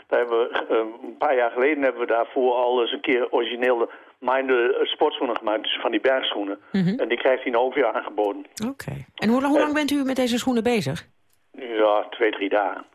daar hebben we, een paar jaar geleden hebben we daarvoor al eens een keer originele Minder sportschoenen gemaakt. Dus van die bergschoenen. Mhm. En die krijgt hij nou ook weer aangeboden. Oké. En hoe, lang- hoe lang bent u met deze schoenen bezig? Ja, twee, drie dagen.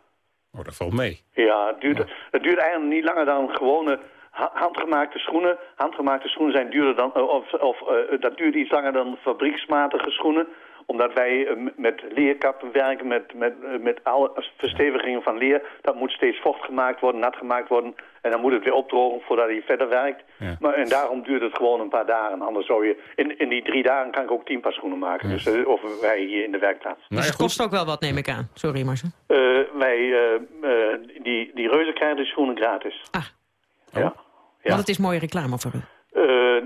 Oh, dat valt mee. Ja, het duurt, het duurt eigenlijk niet langer dan gewone ha- handgemaakte schoenen. Handgemaakte schoenen zijn duurder dan, eh, of, of eh, dat duurt iets langer dan fabrieksmatige schoenen omdat wij eh, met leerkappen werken, met, met, eh, met alle verstevigingen van leer. Dat moet steeds vocht gemaakt worden, nat gemaakt worden. En dan moet het weer opdrogen voordat hij verder werkt. Maar, en daarom duurt het gewoon een paar dagen. Anders zou je... In, in die drie dagen kan ik ook tien paar schoenen maken. Dus, eh, of wij hier in de werkplaats. Dus het kost ook wel wat, neem ik aan. Sorry, Marcel. Eh, wij, die, die reuzen krijgen de schoenen gratis. Ah. Ja. ja. Want het is mooie reclame voor u. Eh,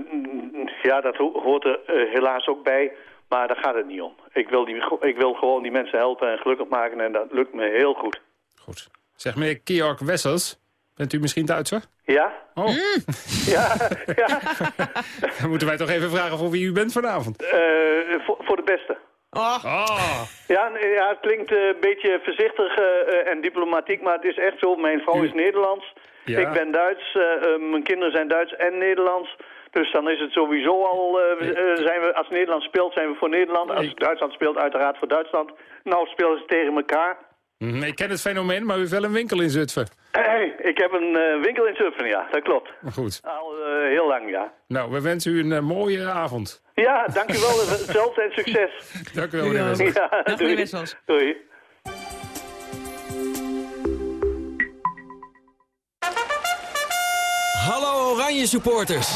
ja, dat ho- hoort er helaas ook bij. Maar daar gaat het niet om. Ik wil, die, ik wil gewoon die mensen helpen en gelukkig maken. En dat lukt me heel goed. Zeg meneer Georg Wessels, bent u misschien Duitser? Ja? Oh. (laughs) Ja, ja. (laughs) Dan moeten wij toch even vragen voor wie u bent vanavond. Eh, voor, voor de beste. Oh. Ja, nee, ja, het klinkt eh, een beetje voorzichtig eh, en diplomatiek, maar het is echt zo. Mijn vrouw is Nederlands. Ja. Ik ben Duits. mijn kinderen zijn Duits en Nederlands. Dus dan is het sowieso al, eh, eh, zijn we, als Nederland speelt, zijn we voor Nederland. Als Duitsland speelt, uiteraard voor Duitsland. Nou spelen ze tegen elkaar. Hm, Ik ken het fenomeen, maar u heeft wel een winkel in Zutphen. Hey, ik heb een eh, winkel in Zutphen, ja, dat klopt. Goed. Al eh, heel lang, ja. Nou, we wensen u een mooie avond. Ja, dank u wel. Hetzelfde (laughs) en succes. Dank u wel, meneer Wessels. Ja, Dag, doei. meneer Wessels. Doei. Hallo Oranje supporters.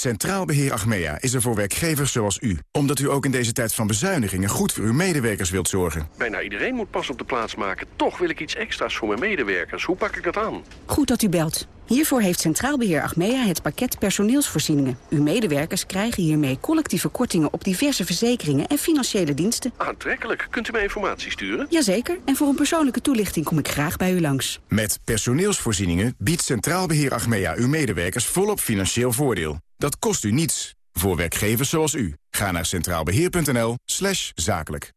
Centraal Beheer Achmea is er voor werkgevers zoals u. Omdat u ook in deze tijd van bezuinigingen goed voor uw medewerkers wilt zorgen. Bijna iedereen moet pas op de plaats maken. Toch wil ik iets extra's voor mijn medewerkers. Hoe pak ik dat aan? Goed dat u belt. Hiervoor heeft Centraal Beheer Achmea het pakket personeelsvoorzieningen. Uw medewerkers krijgen hiermee collectieve kortingen op diverse verzekeringen en financiële diensten. Aantrekkelijk. Kunt u mij informatie sturen? Jazeker, en voor een persoonlijke toelichting kom ik graag bij u langs. Met personeelsvoorzieningen biedt Centraal Beheer Achmea uw medewerkers volop financieel voordeel. Dat kost u niets. Voor werkgevers zoals u. Ga naar centraalbeheer.nl slash zakelijk.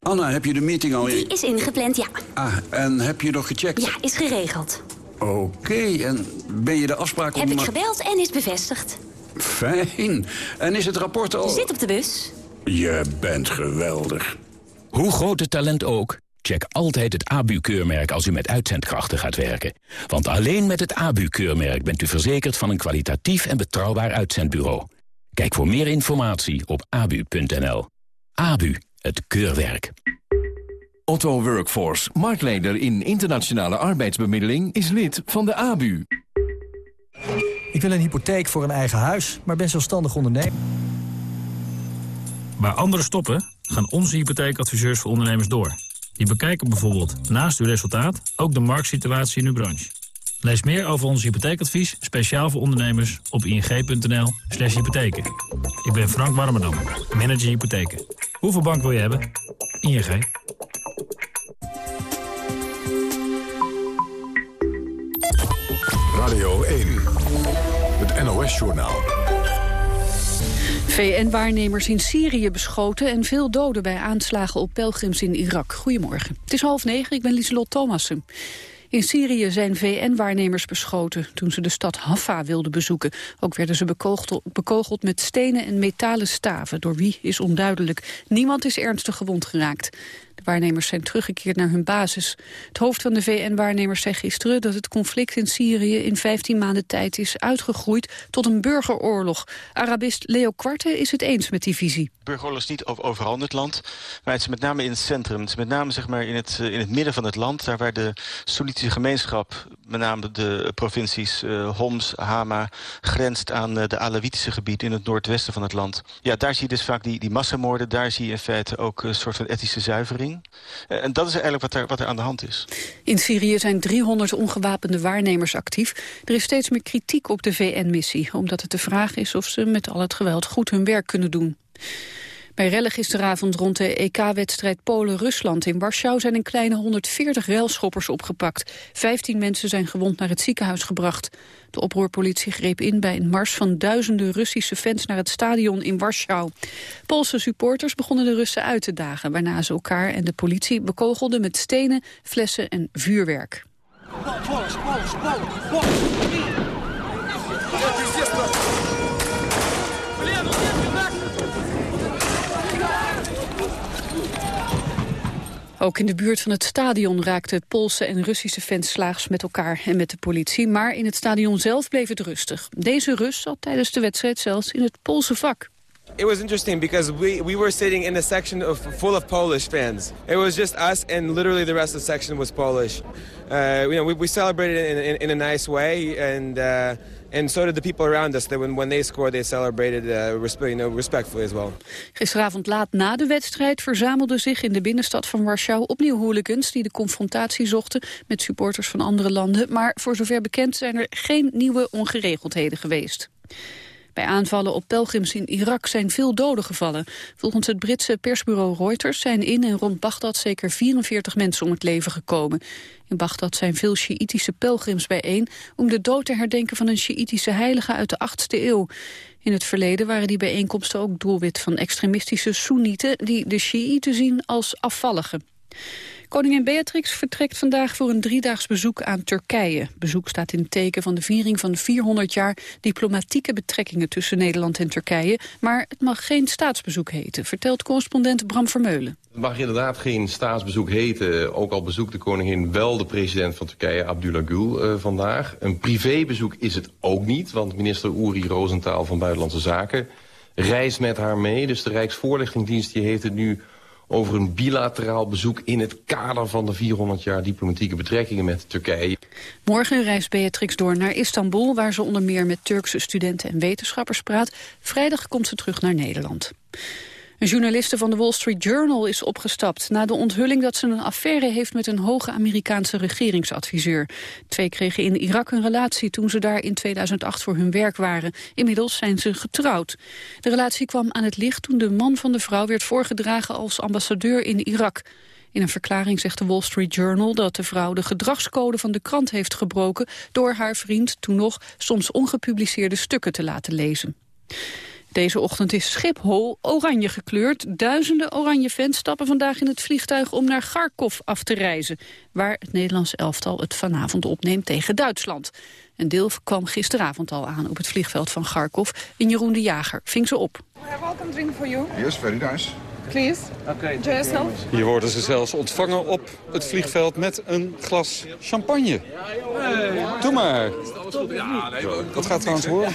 Anna, heb je de meeting al Die is ingepland, ja. Ah, en heb je nog gecheckt? Ja, is geregeld. Oké, en ben je de afspraak Heb ik gebeld en is bevestigd. Fijn. En is het rapport al... Je zit op de bus. Je bent geweldig. Hoe groot het talent ook, check altijd het ABU-keurmerk als u met uitzendkrachten gaat werken. Want alleen met het ABU-keurmerk bent u verzekerd van een kwalitatief en betrouwbaar uitzendbureau. Kijk voor meer informatie op abu.nl. ABU, het keurwerk. Otto Workforce, marktleider in internationale arbeidsbemiddeling, is lid van de ABU. Ik wil een hypotheek voor een eigen huis, maar ben zelfstandig ondernemer. Waar anderen stoppen, gaan onze hypotheekadviseurs voor ondernemers door. Die bekijken bijvoorbeeld naast uw resultaat ook de marktsituatie in uw branche. Lees meer over ons hypotheekadvies, speciaal voor ondernemers, op ing.nl slash hypotheken. Ik ben Frank Warmerdam, manager hypotheken. Hoeveel bank wil je hebben? ING. Radio 1, het NOS-journaal. VN-waarnemers in Syrië beschoten en veel doden bij aanslagen op pelgrims in Irak. Goedemorgen. Het is half negen, ik ben Lieselot Thomassen. In Syrië zijn VN-waarnemers beschoten toen ze de stad Haffa wilden bezoeken. Ook werden ze bekogeld, bekogeld met stenen en metalen staven. Door wie is onduidelijk. Niemand is ernstig gewond geraakt. Waarnemers zijn teruggekeerd naar hun basis. Het hoofd van de VN-waarnemers zei gisteren dat het conflict in Syrië in 15 maanden tijd is uitgegroeid tot een burgeroorlog. Arabist Leo Kwarte is het eens met die visie. Burgeroorlog is niet overal in het land, maar het is met name in het centrum. Het is met name zeg maar, in, het, in het midden van het land, daar waar de Soenitische gemeenschap, met name de provincies uh, Homs, Hama, grenst aan uh, de Alawitische gebied in het noordwesten van het land. Ja, daar zie je dus vaak die, die massamoorden, daar zie je in feite ook een soort van etnische zuivering. Uh, en dat is eigenlijk wat er, wat er aan de hand is. In Syrië zijn 300 ongewapende waarnemers actief. Er is steeds meer kritiek op de VN-missie, omdat het de vraag is of ze met al het geweld goed hun werk kunnen doen. Bij rellen gisteravond rond de EK-wedstrijd Polen-Rusland in Warschau zijn een kleine 140 relschoppers opgepakt. 15 mensen zijn gewond naar het ziekenhuis gebracht. De oproerpolitie greep in bij een mars van duizenden Russische fans naar het stadion in Warschau. Poolse supporters begonnen de Russen uit te dagen, waarna ze elkaar en de politie bekogelden met stenen, flessen en vuurwerk. Ook in de buurt van het stadion raakten Poolse en Russische fans slaags met elkaar en met de politie. Maar in het stadion zelf bleef het rustig. Deze Rus zat tijdens de wedstrijd zelfs in het Poolse vak. It was interesting because we, we were sitting in a section of, full of Polish fans. It was just us and literally the rest of the section was Polish. Uh, you know, we, we celebrated in, in, a nice way and... Uh, And so did the people around us. When, they scored, they celebrated uh, respectfully as well. Gisteravond laat na de wedstrijd verzamelden zich in de binnenstad van Warschau opnieuw hooligans die de confrontatie zochten met supporters van andere landen. Maar voor zover bekend zijn er geen nieuwe ongeregeldheden geweest. Bij aanvallen op pelgrims in Irak zijn veel doden gevallen. Volgens het Britse persbureau Reuters zijn in en rond Bagdad zeker 44 mensen om het leven gekomen. In Bagdad zijn veel Sjiïtische pelgrims bijeen om de dood te herdenken van een Sjiïtische heilige uit de 8e eeuw. In het verleden waren die bijeenkomsten ook doelwit van extremistische Soenieten die de Sjiïten zien als afvalligen. Koningin Beatrix vertrekt vandaag voor een driedaags bezoek aan Turkije. Bezoek staat in teken van de viering van 400 jaar diplomatieke betrekkingen tussen Nederland en Turkije. Maar het mag geen staatsbezoek heten, vertelt correspondent Bram Vermeulen. Het mag inderdaad geen staatsbezoek heten. Ook al bezoekt de koningin wel de president van Turkije, Abdullah Gül, uh, vandaag. Een privébezoek is het ook niet, want minister Uri Rosenthal van Buitenlandse Zaken reist met haar mee. Dus de Rijksvoorlichtingsdienst die heeft het nu over een bilateraal bezoek in het kader van de 400 jaar diplomatieke betrekkingen met Turkije. Morgen reist Beatrix door naar Istanbul, waar ze onder meer met Turkse studenten en wetenschappers praat. Vrijdag komt ze terug naar Nederland. Een journaliste van de Wall Street Journal is opgestapt... na de onthulling dat ze een affaire heeft met een hoge Amerikaanse regeringsadviseur. Twee kregen in Irak een relatie toen ze daar in 2008 voor hun werk waren. Inmiddels zijn ze getrouwd. De relatie kwam aan het licht toen de man van de vrouw werd voorgedragen als ambassadeur in Irak. In een verklaring zegt de Wall Street Journal dat de vrouw de gedragscode van de krant heeft gebroken door haar vriend toen nog soms ongepubliceerde stukken te laten lezen. Deze ochtend is Schiphol oranje gekleurd. Duizenden oranje fans stappen vandaag in het vliegtuig om naar Kharkov af te reizen. Waar het Nederlandse elftal het vanavond opneemt tegen Duitsland. Een deel kwam gisteravond al aan op het vliegveld van Kharkov. En Jeroen de Jager ving ze op. We have welcome drink for you. Yes, very nice. Please, enjoy yourself. Hier worden ze zelfs ontvangen op het vliegveld met een glas champagne. Doe maar. Wat gaat trouwens horen?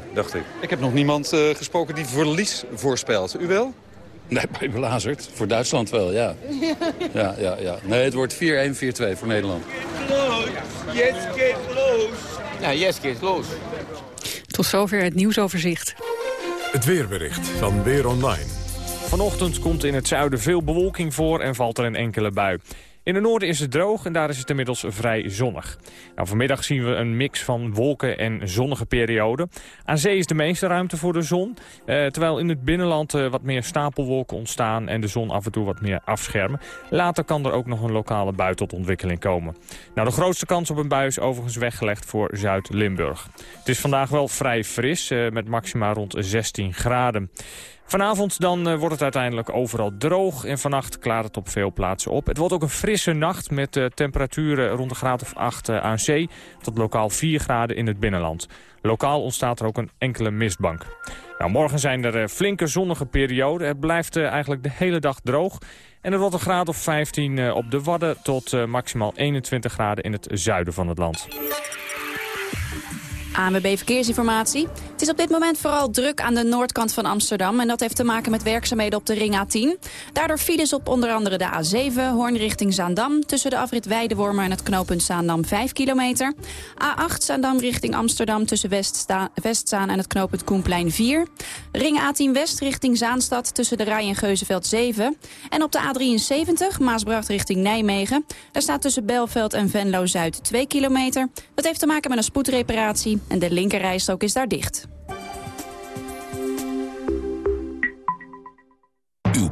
3-1, dacht ik. Ik heb nog niemand uh, gesproken die verlies voorspelt. U wel? Nee, bij Belazerd. Voor Duitsland wel, ja. (laughs) Ja, ja, ja. Nee, het wordt 4-1, 4-2 voor Nederland. Yes, get close. Ja, yes, get close. Tot zover het nieuwsoverzicht. Het weerbericht van Weer Online. Vanochtend komt in het zuiden veel bewolking voor en valt er een enkele bui. In het noorden is het droog en daar is het inmiddels vrij zonnig. Nou, vanmiddag zien we een mix van wolken en zonnige perioden. Aan zee is de meeste ruimte voor de zon. Eh, terwijl in het binnenland eh, wat meer stapelwolken ontstaan... en de zon af en toe wat meer afschermen. Later kan er ook nog een lokale bui tot ontwikkeling komen. Nou, de grootste kans op een bui is overigens weggelegd voor Zuid-Limburg. Het is vandaag wel vrij fris, eh, met maxima rond 16 graden. Vanavond dan eh, wordt het uiteindelijk overal droog en vannacht klaart het op veel plaatsen op. Het wordt ook een frisse nacht met uh, temperaturen rond de graad of 8 uh, aan zee tot lokaal 4 graden in het binnenland. Lokaal ontstaat er ook een enkele mistbank. Nou, morgen zijn er flinke zonnige perioden. Het blijft eigenlijk de hele dag droog. En het wordt een graad of 15 op de Wadden tot maximaal 21 graden in het zuiden van het land. ANWB Verkeersinformatie. Het is op dit moment vooral druk aan de noordkant van Amsterdam... en dat heeft te maken met werkzaamheden op de ring A10. Daardoor files op onder andere de A7, Hoorn richting Zaandam... tussen de afrit Weidewormer en het knooppunt Zaandam 5 kilometer. A8 Zaandam richting Amsterdam tussen Westzaan en het knooppunt Koenplein 4. Ring A10 West richting Zaanstad tussen de Rij en Geuzenveld 7. En op de A73 Maasbracht richting Nijmegen. Daar staat tussen Belveld en Venlo-Zuid 2 kilometer. Dat heeft te maken met een spoedreparatie en de linkerrijstrook is daar dicht.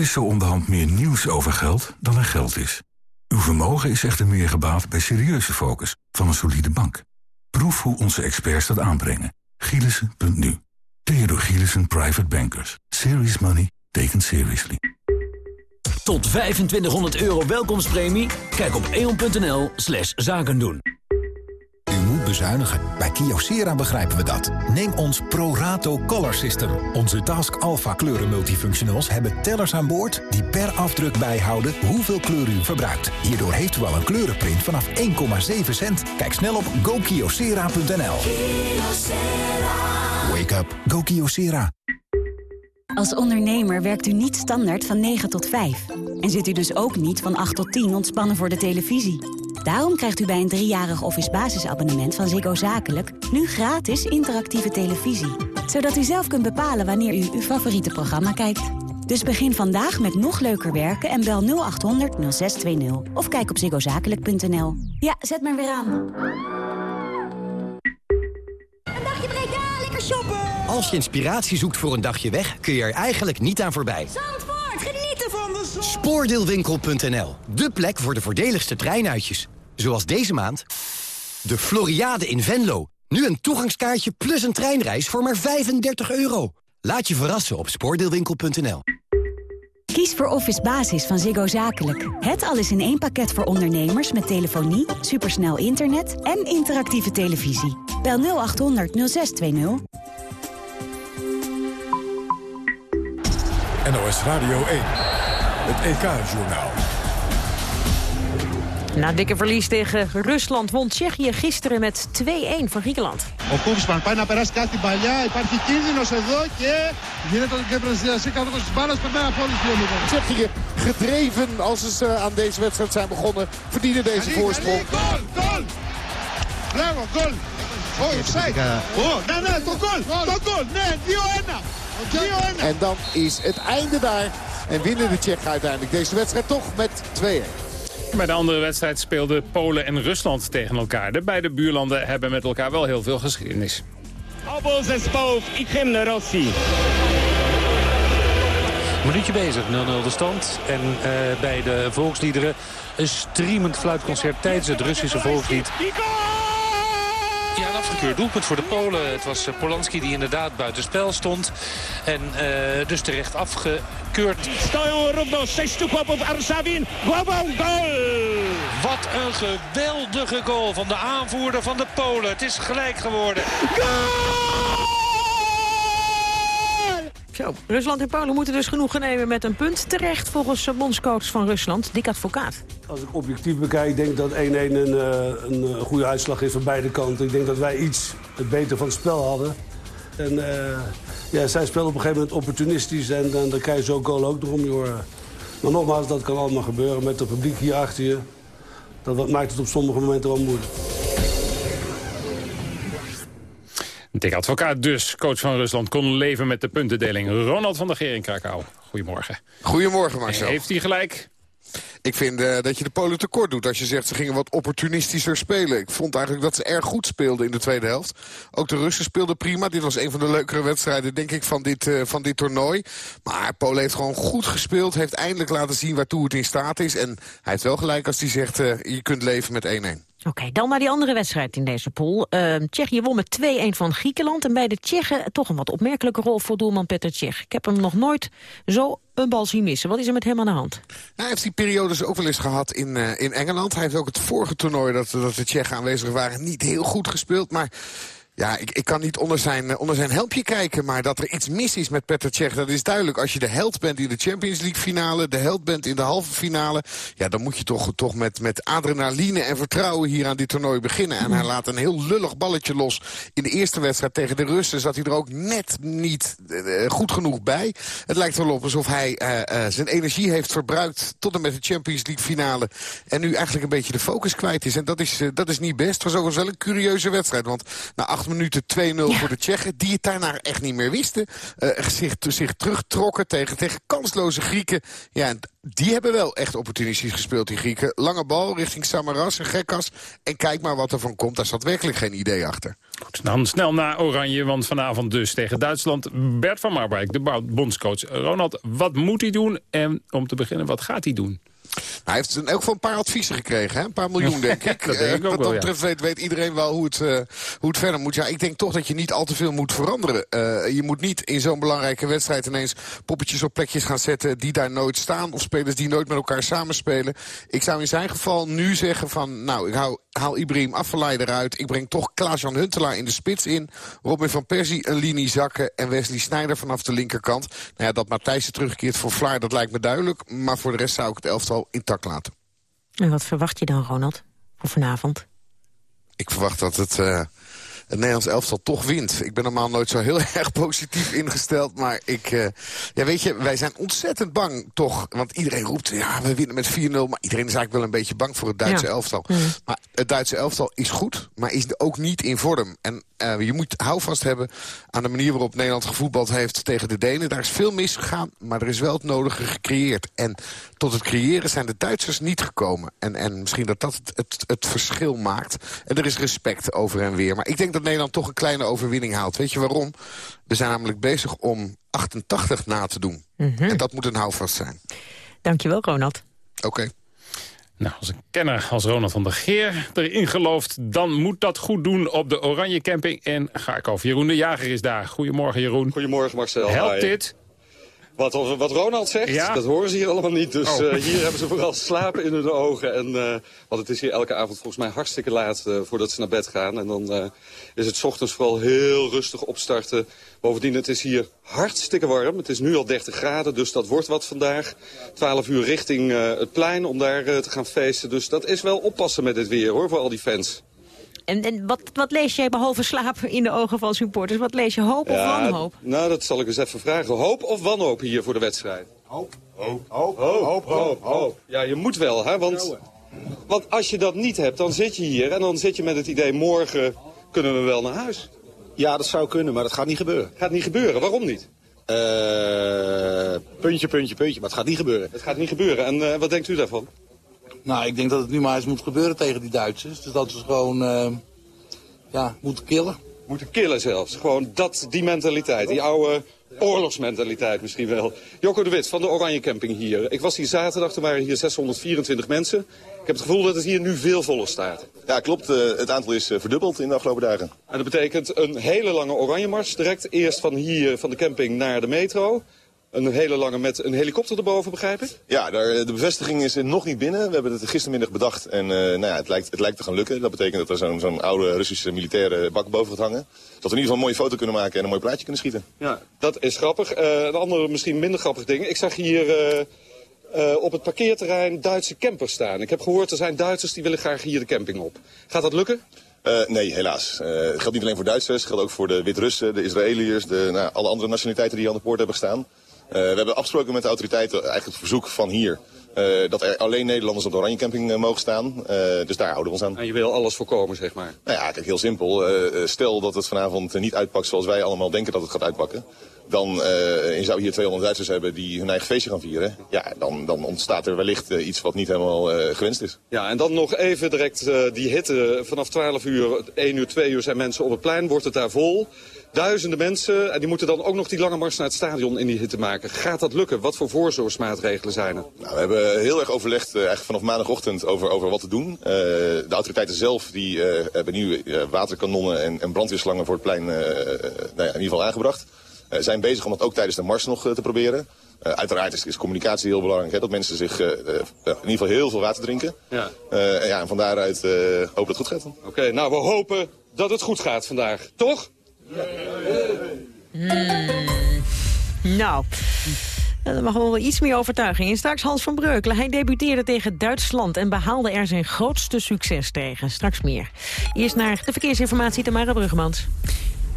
Is zo onderhand meer nieuws over geld dan er geld is. Uw vermogen is echter meer gebaat bij serieuze focus van een solide bank. Proef hoe onze experts dat aanbrengen. Gielissen.nu. Theodor Gielissen Private Bankers. Serious money taken seriously. Tot 2500 euro welkomstpremie? Kijk op eon.nl slash zaken doen. U moet bezuinigen. Bij Kyocera begrijpen we dat. Neem ons ProRato Color System. Onze Task Alpha kleuren multifunctionals hebben tellers aan boord... die per afdruk bijhouden hoeveel kleur u verbruikt. Hierdoor heeft u al een kleurenprint vanaf 1,7 cent. Kijk snel op gokyocera.nl. Wake up. Go Kyocera. Als ondernemer werkt u niet standaard van 9 tot 5. En zit u dus ook niet van 8 tot 10 ontspannen voor de televisie. Daarom krijgt u bij een driejarig office basisabonnement van Ziggo Zakelijk... nu gratis interactieve televisie. Zodat u zelf kunt bepalen wanneer u uw favoriete programma kijkt. Dus begin vandaag met nog leuker werken en bel 0800 0620. Of kijk op ziggozakelijk.nl. Ja, zet maar weer aan. Een dagje Breda, lekker shoppen! Als je inspiratie zoekt voor een dagje weg, kun je er eigenlijk niet aan voorbij. Zandvoort, Spoordeelwinkel.nl, de plek voor de voordeligste treinuitjes. Zoals deze maand de Floriade in Venlo. Nu een toegangskaartje plus een treinreis voor maar 35 euro. Laat je verrassen op spoordeelwinkel.nl. Kies voor Office Basis van Ziggo Zakelijk. Het alles in één pakket voor ondernemers met telefonie, supersnel internet en interactieve televisie. Bel 0800 0620. NOS Radio 1. Het EK-journaal. Na dikke verlies tegen Rusland won Tsjechië gisteren met 2-1 van Griekenland. Ο Κούψμαν πάει να περάσει κάτι παλιά. Υπάρχει κίνδυνος εδώ και γίνεται και προστασία κάτω της μπάλας. Περνάει από όλους δύο μηδέν. Tsjechië gedreven als ze aan deze wedstrijd zijn begonnen. Verdienen deze voorsprong. Goal, goal. Μπράβο, goal. Oh, offside. Oh, nee, nee, το goal. Το goal. Nee, 2-1. 2-1. En dan is het einde daar. En winnen de Tsjechen uiteindelijk deze wedstrijd toch met 2-1. Bij de andere wedstrijd speelden Polen en Rusland tegen elkaar. De beide buurlanden hebben met elkaar wel heel veel geschiedenis. Obu zespołów i hymn Rosji. Minuutje bezig, 0-0 de stand. En uh, bij de volksliederen een streamend fluitconcert tijdens het Russische volkslied. Afgekeurd doelpunt voor de Polen. Het was Polanski die inderdaad buitenspel stond. En uh, dus terecht afgekeurd. Stoją równo sześciu chłopów Arszawin. Głową goal! Wat een geweldige goal van de aanvoerder van de Polen. Het is gelijk geworden. Goal! Zo, Rusland en Polen moeten dus genoegen nemen met een punt. Terecht volgens de bondscoach van Rusland, Dick Advocaat. Als ik objectief bekijk, denk ik dat 1-1 een, eh, een eh, goede uitslag is van beide kanten. Ik denk dat wij iets het beter van het spel hadden. En eh, ja, zij spelen op een gegeven moment opportunistisch en dan, dan krijg je zo'n goal ook erom. Joh. Maar nogmaals, dat kan allemaal gebeuren met het publiek hier achter je. Dat maakt het op sommige momenten wel moeilijk. Dick Advocaat dus, coach van Rusland, kon leven met de puntendeling. Ronald van der Geer in Krakau. Goedemorgen. Goedemorgen Marcel. Heeft hij gelijk? Ik vind uh, dat je de Polen tekort doet als je zegt ze gingen wat opportunistischer spelen. Ik vond eigenlijk dat ze erg goed speelden in de tweede helft. Ook de Russen speelden prima. Dit was een van de leukere wedstrijden denk ik van dit, uh, van dit toernooi. Maar Polen heeft gewoon goed gespeeld. Heeft eindelijk laten zien waartoe het in staat is. En hij heeft wel gelijk als hij zegt uh, je kunt leven met 1-1. Oké, dan naar die andere wedstrijd in deze pool. Uh, Tsjechië won met 2-1 van Griekenland. En bij de Tsjechen toch een wat opmerkelijke rol voor doelman Petr Tsjech. Ik heb hem nog nooit zo een bal zien missen. Wat is er met hem aan de hand? hij heeft die periodes ook wel eens gehad in, uh, in Engeland. Hij heeft ook het vorige toernooi dat, dat de Tsjechen aanwezig waren niet heel goed gespeeld. Maar ja, ik, ik kan niet onder zijn, onder zijn helpje kijken. Maar dat er iets mis is met Petr Cech, dat is duidelijk. Als je de held bent in de Champions League finale... de held bent in de halve finale... ja, dan moet je toch, toch met, met adrenaline en vertrouwen hier aan dit toernooi beginnen. En hij laat een heel lullig balletje los. In de eerste wedstrijd tegen de Russen zat hij er ook net niet uh, goed genoeg bij. Het lijkt wel op alsof hij zijn energie heeft verbruikt... tot en met de Champions League finale. En nu eigenlijk een beetje de focus kwijt is. En dat is, dat is niet best. Het was overigens wel een curieuze wedstrijd. Want na minuten 2-0 ja. voor de Tsjechen. Die het daarna echt niet meer wisten. Uh, zich, zich terugtrokken tegen, tegen kansloze Grieken. Ja, en die hebben wel echt opportunistisch gespeeld, die Grieken. Lange bal richting Samaras en Gekkas. En kijk maar wat er van komt. Daar zat werkelijk geen idee achter. Goed, dan snel naar Oranje, want vanavond dus tegen Duitsland. Bert van Marwijk, de bondscoach. Ronald, wat moet hij doen? En om te beginnen, wat gaat hij doen? Hij heeft in elk geval een paar adviezen gekregen. Hè? Een paar miljoen, (laughs) denk ik. dat denk ik ook wat dat betreft weet, weet, iedereen wel hoe het, uh, hoe het verder moet. Ja, ik denk toch dat je niet al te veel moet veranderen. Uh, je moet niet in zo'n belangrijke wedstrijd ineens poppetjes op plekjes gaan zetten... die daar nooit staan. Of spelers die nooit met elkaar samenspelen. Ik zou in zijn geval nu zeggen van... nou, ik hou, haal Ibrahim Afellay eruit. Ik breng toch Klaas-Jan Huntelaar in de spits in. Robin van Persie een linie zakken. En Wesley Sneijder vanaf de linkerkant. Nou ja, dat Matthijssen terugkeert voor Vlaar, dat lijkt me duidelijk. Maar voor de rest zou ik het elftal intact laten. En wat verwacht je dan, Ronald, voor vanavond? Ik verwacht dat het, uh, het Nederlands elftal toch wint. Ik ben normaal nooit zo heel (laughs) erg positief ingesteld. Maar ik, uh, ja, weet je, wij zijn ontzettend bang toch. Want iedereen roept, ja, we winnen met 4-0. Maar iedereen is eigenlijk wel een beetje bang voor het Duitse ja. elftal. Mm. Maar het Duitse elftal is goed, maar is ook niet in vorm. En uh, je moet houvast hebben aan de manier waarop Nederland gevoetbald heeft tegen de Denen. Daar is veel misgegaan, maar er is wel het nodige gecreëerd. En tot het creëren zijn de Duitsers niet gekomen. En, en misschien dat dat het, het, het verschil maakt. En er is respect over en weer. Maar ik denk dat Nederland toch een kleine overwinning haalt. Weet je waarom? We zijn namelijk bezig om 88 na te doen. Mm -hmm. En dat moet een houvast zijn. Dankjewel, Ronald. Oké. Okay. Nou, als een kenner als Ronald van der Geer erin gelooft... dan moet dat goed doen op de Oranje Camping in Garkov. Jeroen de Jager is daar. Goedemorgen, Jeroen. Goedemorgen, Marcel. Helpt dit? Wat, wat Ronald zegt, ja? dat horen ze hier allemaal niet. Dus oh. uh, hier hebben ze vooral slapen in hun ogen. En, uh, want het is hier elke avond volgens mij hartstikke laat uh, voordat ze naar bed gaan. En dan is het ochtends vooral heel rustig opstarten. Bovendien, het is hier hartstikke warm. Het is nu al 30 graden, dus dat wordt wat vandaag. 12 uur richting het plein om daar te gaan feesten. Dus dat is wel oppassen met dit weer, hoor, voor al die fans. En, en wat, wat lees jij behalve slapen in de ogen van supporters? Wat lees je, hoop ja, of wanhoop? Nou, dat zal ik eens even vragen. Hoop of wanhoop hier voor de wedstrijd? Hoop. Hoop. Hoop, hoop, hoop, hoop. hoop. Ja, je moet wel, hè, want, want als je dat niet hebt, dan zit je hier... en dan zit je met het idee, morgen kunnen we wel naar huis. Ja, dat zou kunnen, maar dat gaat niet gebeuren. Gaat niet gebeuren, waarom niet? Uh, puntje, puntje, puntje, maar het gaat niet gebeuren. Het gaat niet gebeuren, en uh, wat denkt u daarvan? Nou, ik denk dat het nu maar eens moet gebeuren tegen die Duitsers. Dus dat ze gewoon, uh, ja, moeten killen. Moeten killen zelfs. Gewoon dat, die mentaliteit, die oude oorlogsmentaliteit misschien wel. Jocko de Wit van de Oranje Camping hier. Ik was hier zaterdag, er waren hier 624 mensen. Ik heb het gevoel dat het hier nu veel voller staat. Ja, klopt. Uh, het aantal is uh, verdubbeld in de afgelopen dagen. En dat betekent een hele lange Oranje Mars. Direct eerst van hier, van de camping naar de metro. Een hele lange met een helikopter erboven, begrijp ik? Ja, daar, de bevestiging is nog niet binnen. We hebben het gistermiddag bedacht en uh, nou ja, het, lijkt, het lijkt te gaan lukken. Dat betekent dat er zo'n zo'n oude Russische militaire bak boven gaat hangen. Dat we in ieder geval een mooie foto kunnen maken en een mooi plaatje kunnen schieten. Ja, dat is grappig. Uh, een andere, misschien minder grappig ding. Ik zag hier uh, uh, op het parkeerterrein Duitse campers staan. Ik heb gehoord er zijn Duitsers die willen graag hier de camping op. Gaat dat lukken? Uh, nee, helaas. Uh, het geldt niet alleen voor Duitsers, het geldt ook voor de Wit-Russen, de Israëliërs, de, nou, alle andere nationaliteiten die aan de poort hebben gestaan. Uh, we hebben afgesproken met de autoriteiten, eigenlijk het verzoek van hier, dat er alleen Nederlanders op de Oranje Camping mogen staan. dus daar houden we ons aan. En je wil alles voorkomen, zeg maar? Nou ja, kijk, heel simpel. stel dat het vanavond niet uitpakt zoals wij allemaal denken dat het gaat uitpakken dan uh, je zou hier 200 Duitsers hebben die hun eigen feestje gaan vieren. Ja, dan, dan ontstaat er wellicht uh, iets wat niet helemaal uh, gewenst is. Ja, en dan nog even direct die hitte. Vanaf 12 uur, 1 uur, 2 uur zijn mensen op het plein. Wordt het daar vol? Duizenden mensen. En die moeten dan ook nog die lange mars naar het stadion in die hitte maken. Gaat dat lukken? Wat voor voorzorgsmaatregelen zijn er? Nou, we hebben heel erg overlegd eigenlijk vanaf maandagochtend over, over wat te doen. de autoriteiten zelf die, hebben nu waterkanonnen en, en brandweerslangen voor het plein nou ja, in ieder geval aangebracht. Zijn bezig om dat ook tijdens de mars nog te proberen. Uh, uiteraard is, is, communicatie heel belangrijk. Hè, dat mensen zich in ieder geval heel veel water drinken. Ja. en, ja, en van daaruit hopen dat het goed gaat. Oké, okay, nou we hopen dat het goed gaat vandaag. Toch? Hmm. Nou... Er mag wel iets meer overtuiging. En straks Hans van Breukelen. Hij debuteerde tegen Duitsland en behaalde er zijn grootste succes tegen. Straks meer. Eerst naar de verkeersinformatie, Tamara Bruggemans.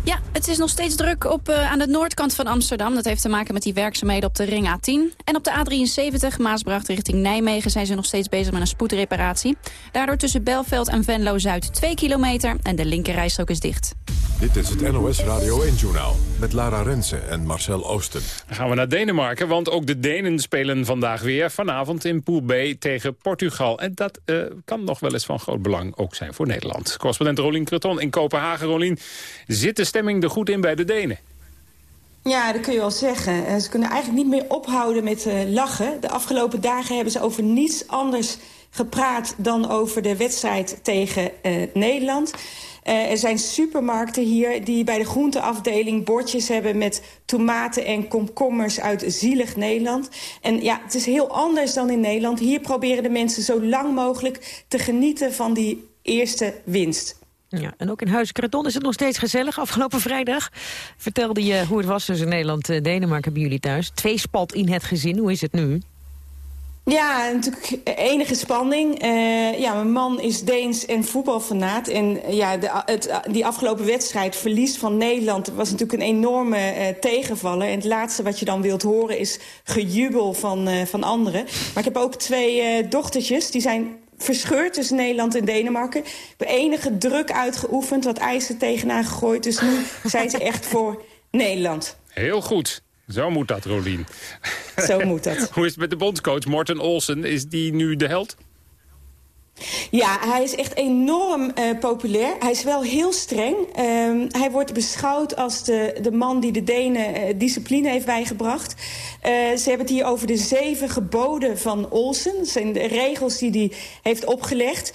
Ja, het is nog steeds druk op, uh, aan de noordkant van Amsterdam. Dat heeft te maken met die werkzaamheden op de ring A10. En op de A73, Maasbracht richting Nijmegen... zijn ze nog steeds bezig met een spoedreparatie. Daardoor tussen Belveld en Venlo-Zuid 2 kilometer... en de linkerrijstrook is dicht. Dit is het NOS Radio 1-journaal met Lara Rensen en Marcel Oosten. Dan gaan we naar Denemarken, want ook de Denen spelen vandaag weer... vanavond in Pool B tegen Portugal. En dat uh, kan nog wel eens van groot belang ook zijn voor Nederland. Correspondent Rolien Creton in Kopenhagen. Rolien, zit de stemming er goed in bij de Denen? Ja, dat kun je wel zeggen. Ze kunnen eigenlijk niet meer ophouden met uh, lachen. De afgelopen dagen hebben ze over niets anders gepraat... dan over de wedstrijd tegen uh, Nederland... Uh, er zijn supermarkten hier die bij de groenteafdeling bordjes hebben... met tomaten en komkommers uit zielig Nederland. En ja, het is heel anders dan in Nederland. Hier proberen de mensen zo lang mogelijk te genieten van die eerste winst. Ja, en ook in Huis Kreton is het nog steeds gezellig. Afgelopen vrijdag vertelde je hoe het was tussen Nederland en Denemarken bij jullie thuis. Twee spalt in het gezin, hoe is het nu? Ja, natuurlijk enige spanning. Uh, ja, mijn man is Deens en voetbalfanaat. En ja, de, het, die afgelopen wedstrijd, verlies van Nederland... was natuurlijk een enorme uh, tegenvaller. En het laatste wat je dan wilt horen is gejubel van, van anderen. Maar ik heb ook twee dochtertjes, die zijn verscheurd tussen Nederland en Denemarken. We hebben enige druk uitgeoefend, wat ijzer tegenaan gegooid. Dus nu (laughs) zijn ze echt voor Nederland. Heel goed. Zo moet dat, Rolien. Zo moet dat. (laughs) Hoe is het met de bondscoach Morten Olsen? Is die nu de held? Ja, hij is echt enorm uh, populair. Hij is wel heel streng. Uh, hij wordt beschouwd als de, de man die de Denen uh, discipline heeft bijgebracht. Uh, ze hebben het hier over de zeven geboden van Olsen. Dat zijn de regels die hij heeft opgelegd.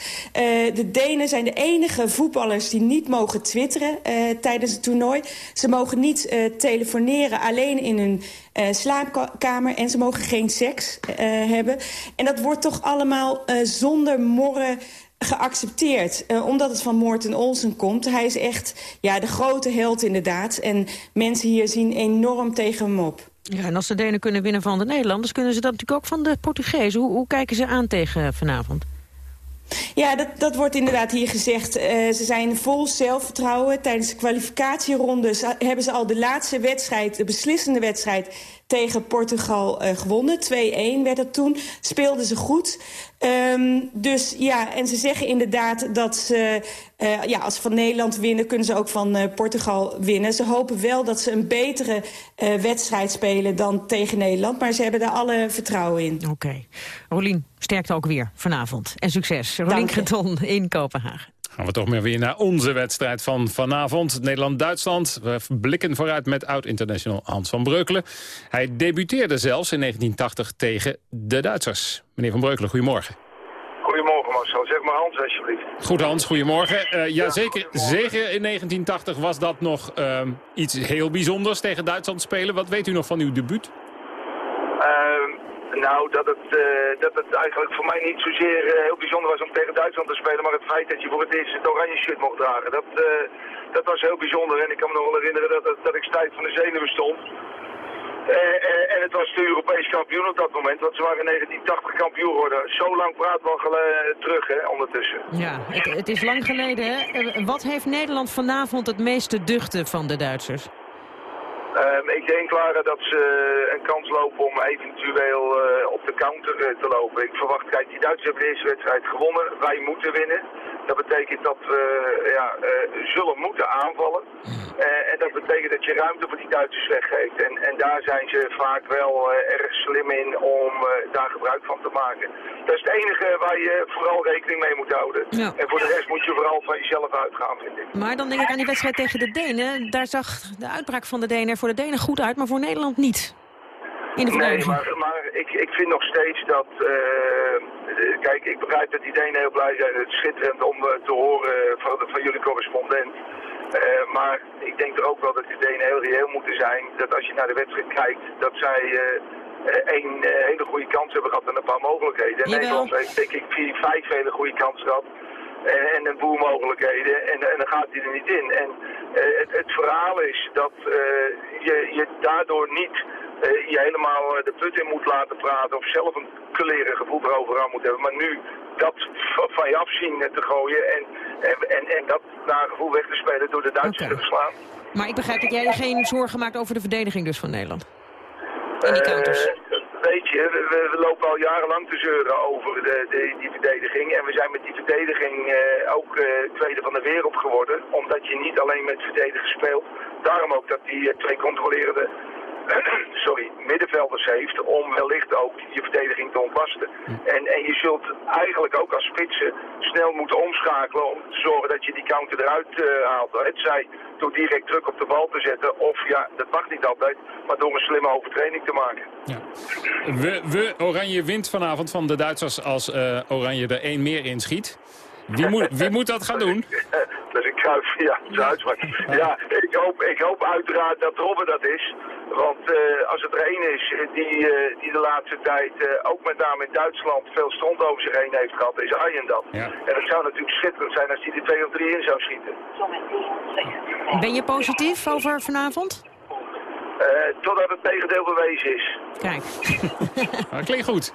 de Denen zijn de enige voetballers die niet mogen twitteren tijdens het toernooi. Ze mogen niet telefoneren alleen in hun slaapkamer en ze mogen geen seks uh, hebben. En dat wordt toch allemaal uh, zonder morren geaccepteerd. Omdat het van Morten Olsen komt. Hij is echt ja, de grote held inderdaad. En mensen hier zien enorm tegen hem op. Ja, en als de Denen kunnen winnen van de Nederlanders... kunnen ze dat natuurlijk ook van de Portugezen. Hoe, hoe kijken ze aan tegen vanavond? Ja, dat, dat wordt inderdaad hier gezegd. Uh, ze zijn vol zelfvertrouwen. Tijdens de kwalificatieronde hebben ze al de laatste wedstrijd... de beslissende wedstrijd tegen Portugal uh, gewonnen. 2-1 werd het toen. Speelden ze goed. Um, dus ja, en ze zeggen inderdaad dat ze, uh, ja, als ze van Nederland winnen... kunnen ze ook van uh, Portugal winnen. Ze hopen wel dat ze een betere wedstrijd spelen dan tegen Nederland. Maar ze hebben er alle vertrouwen in. Oké. Okay. Rolien, sterkte ook weer vanavond. En succes. Rolien Kreton in Kopenhagen. Gaan we toch maar weer naar onze wedstrijd van vanavond. Nederland-Duitsland. We blikken vooruit met oud-international Hans van Breukelen. Hij debuteerde zelfs in 1980 tegen de Duitsers. Meneer van Breukelen, goedemorgen. Goedemorgen Marcel. Zeg maar Hans alsjeblieft. Goed Hans, goedemorgen. Uh, ja, zeker, zeker in 1980 was dat nog uh, iets heel bijzonders tegen Duitsland spelen. Wat weet u nog van uw debuut? Nou, dat het, eh, dat het eigenlijk voor mij niet zozeer eh, heel bijzonder was om tegen Duitsland te spelen, maar het feit dat je voor het eerst het oranje shirt mocht dragen, dat, eh, dat was heel bijzonder. En ik kan me nog wel herinneren dat, dat, dat ik stijf van de zenuwen stond. En het was de Europees kampioen op dat moment, want ze waren in 1980 kampioen geworden. Zo lang praat we al terug, hè, ondertussen. Ja, het, het is lang geleden, hè? Wat heeft Nederland vanavond het meeste duchten van de Duitsers? Ehm, ik denk, Clara, dat ze een kans lopen om eventueel eh, op de counter eh, te lopen. Ik verwacht, kijk, die Duitsers hebben de eerste wedstrijd gewonnen. Wij moeten winnen. Dat betekent dat we ja, eh, zullen moeten aanvallen. Eh, en dat betekent dat je ruimte voor die Duitsers weggeeft. En, en daar zijn ze vaak wel eh, erg slim in om eh, daar gebruik van te maken. Dat is het enige waar je vooral rekening mee moet houden. Ja. En voor de rest moet je vooral van jezelf uitgaan, vind ik. Maar dan denk ik aan die wedstrijd tegen de Denen. Daar zag de uitbraak van de Denen er voor de Denen goed uit, maar voor Nederland niet. In de Nee, maar, maar ik, ik vind nog steeds dat... eh, eh, kijk, ik begrijp dat die Denen heel blij zijn. Het is schitterend om eh, te horen van, van jullie correspondent. Maar ik denk er ook wel dat die Denen heel reëel moeten zijn. Dat als je naar de wedstrijd kijkt, dat zij... één hele goede kans hebben gehad en een paar mogelijkheden. En. Nederland heeft denk ik vier, vijf hele goede kansen gehad. En, en een boel mogelijkheden. En, en dan gaat hij er niet in. En het, het verhaal is dat je, je daardoor niet je helemaal eh, de put in moet laten praten. Of zelf een kleren gevoel erover aan moet hebben. Maar nu dat van je afzien eh, te gooien. En, en, en, en dat naar een gevoel weg te spelen door de Duitsers te verslaan. Maar ik begrijp dat jij je geen zorgen maakt over de verdediging dus van Nederland. En die counters. Eh, weet je, we, lopen al jarenlang te zeuren over de, de, die verdediging. En we zijn met die verdediging eh, ook eh, tweede van de wereld geworden. Omdat je niet alleen met verdedigers speelt. Daarom ook dat die eh, twee controlerende (clears throat) sorry, middenvelders heeft om wellicht ook je verdediging te ontlasten. En, en je zult eigenlijk ook als spitsen snel moeten omschakelen om te zorgen dat je die counter eruit eh, haalt. Het zij door direct druk op de bal te zetten of ja, dat mag niet altijd, maar door een slimme overtraining te maken. We, we, Oranje wint vanavond van de Duitsers als eh, Oranje er één meer inschiet. Wie moet, wie moet dat gaan doen? (laughs) Dat is een kruif, ja. Ja, ik hoop, ik hoop uiteraard dat Robben dat is. Want eh, als het er één is eh, die, eh, die de laatste tijd, eh, ook met name in Duitsland, veel stront over zich heen heeft gehad, is Arjen dat. En het zou natuurlijk schitterend zijn als hij er twee of drie in zou schieten. Ben je positief over vanavond? Eh, totdat het tegendeel bewezen is. Kijk. (laughs) Dat klinkt goed.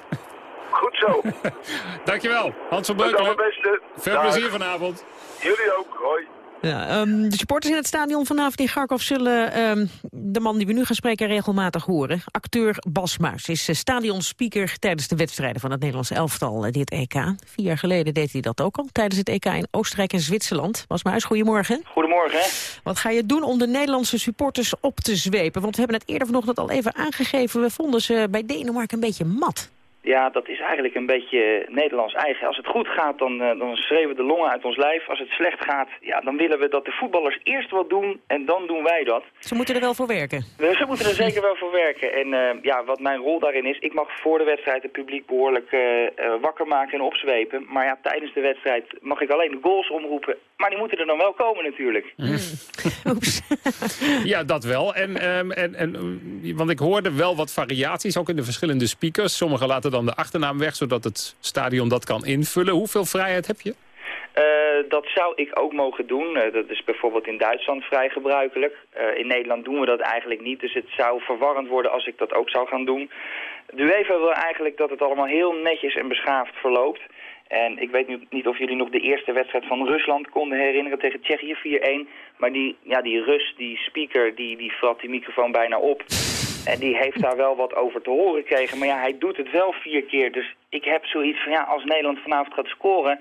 Goed zo. (laughs) Dankjewel, Hans van allerbeste. Veel Dag. plezier vanavond. Jullie ook. Hoi. Ja, ehm, de supporters in het stadion vanavond in Garkov zullen ehm, de man die we nu gaan spreken regelmatig horen. Acteur Bas Muis is eh, stadionspeaker tijdens de wedstrijden van het Nederlands elftal, eh, dit EK. Vier jaar geleden deed hij dat ook al, tijdens het EK in Oostenrijk en Zwitserland. Bas Muis, goedemorgen. Goedemorgen. Wat ga je doen om de Nederlandse supporters op te zwepen? Want we hebben het eerder vanochtend al even aangegeven. We vonden ze bij Denemarken een beetje mat. Ja, dat is eigenlijk een beetje Nederlands eigen. Als het goed gaat, dan, eh, dan schreeuwen de longen uit ons lijf. Als het slecht gaat, ja, dan willen we dat de voetballers eerst wat doen en dan doen wij dat. Ze moeten er wel voor werken. Ze moeten er zeker wel voor werken. En eh, ja, wat mijn rol daarin is, ik mag voor de wedstrijd het publiek behoorlijk eh, eh, wakker maken en opzwepen. Maar ja, tijdens de wedstrijd mag ik alleen de goals omroepen. Maar die moeten er dan wel komen natuurlijk. (laughs) (laughs) Ja, dat wel. En, ehm, en, en, want ik hoorde wel wat variaties, ook in de verschillende speakers. Sommigen laten dan de achternaam weg, zodat het stadion dat kan invullen. Hoeveel vrijheid heb je? Eh, dat zou ik ook mogen doen. Eh, dat is bijvoorbeeld in Duitsland vrij gebruikelijk. Eh, in Nederland doen we dat eigenlijk niet, dus het zou verwarrend worden als ik dat ook zou gaan doen. De UEFA wil eigenlijk dat het allemaal heel netjes en beschaafd verloopt. En ik weet nu niet of jullie nog de eerste wedstrijd van Rusland konden herinneren tegen Tsjechië 4-1. Maar die, ja, die Rus, die speaker, die, die vrat die microfoon bijna op. En die heeft daar wel wat over te horen gekregen. Maar ja, hij doet het wel vier keer. Dus ik heb zoiets van, ja, als Nederland vanavond gaat scoren...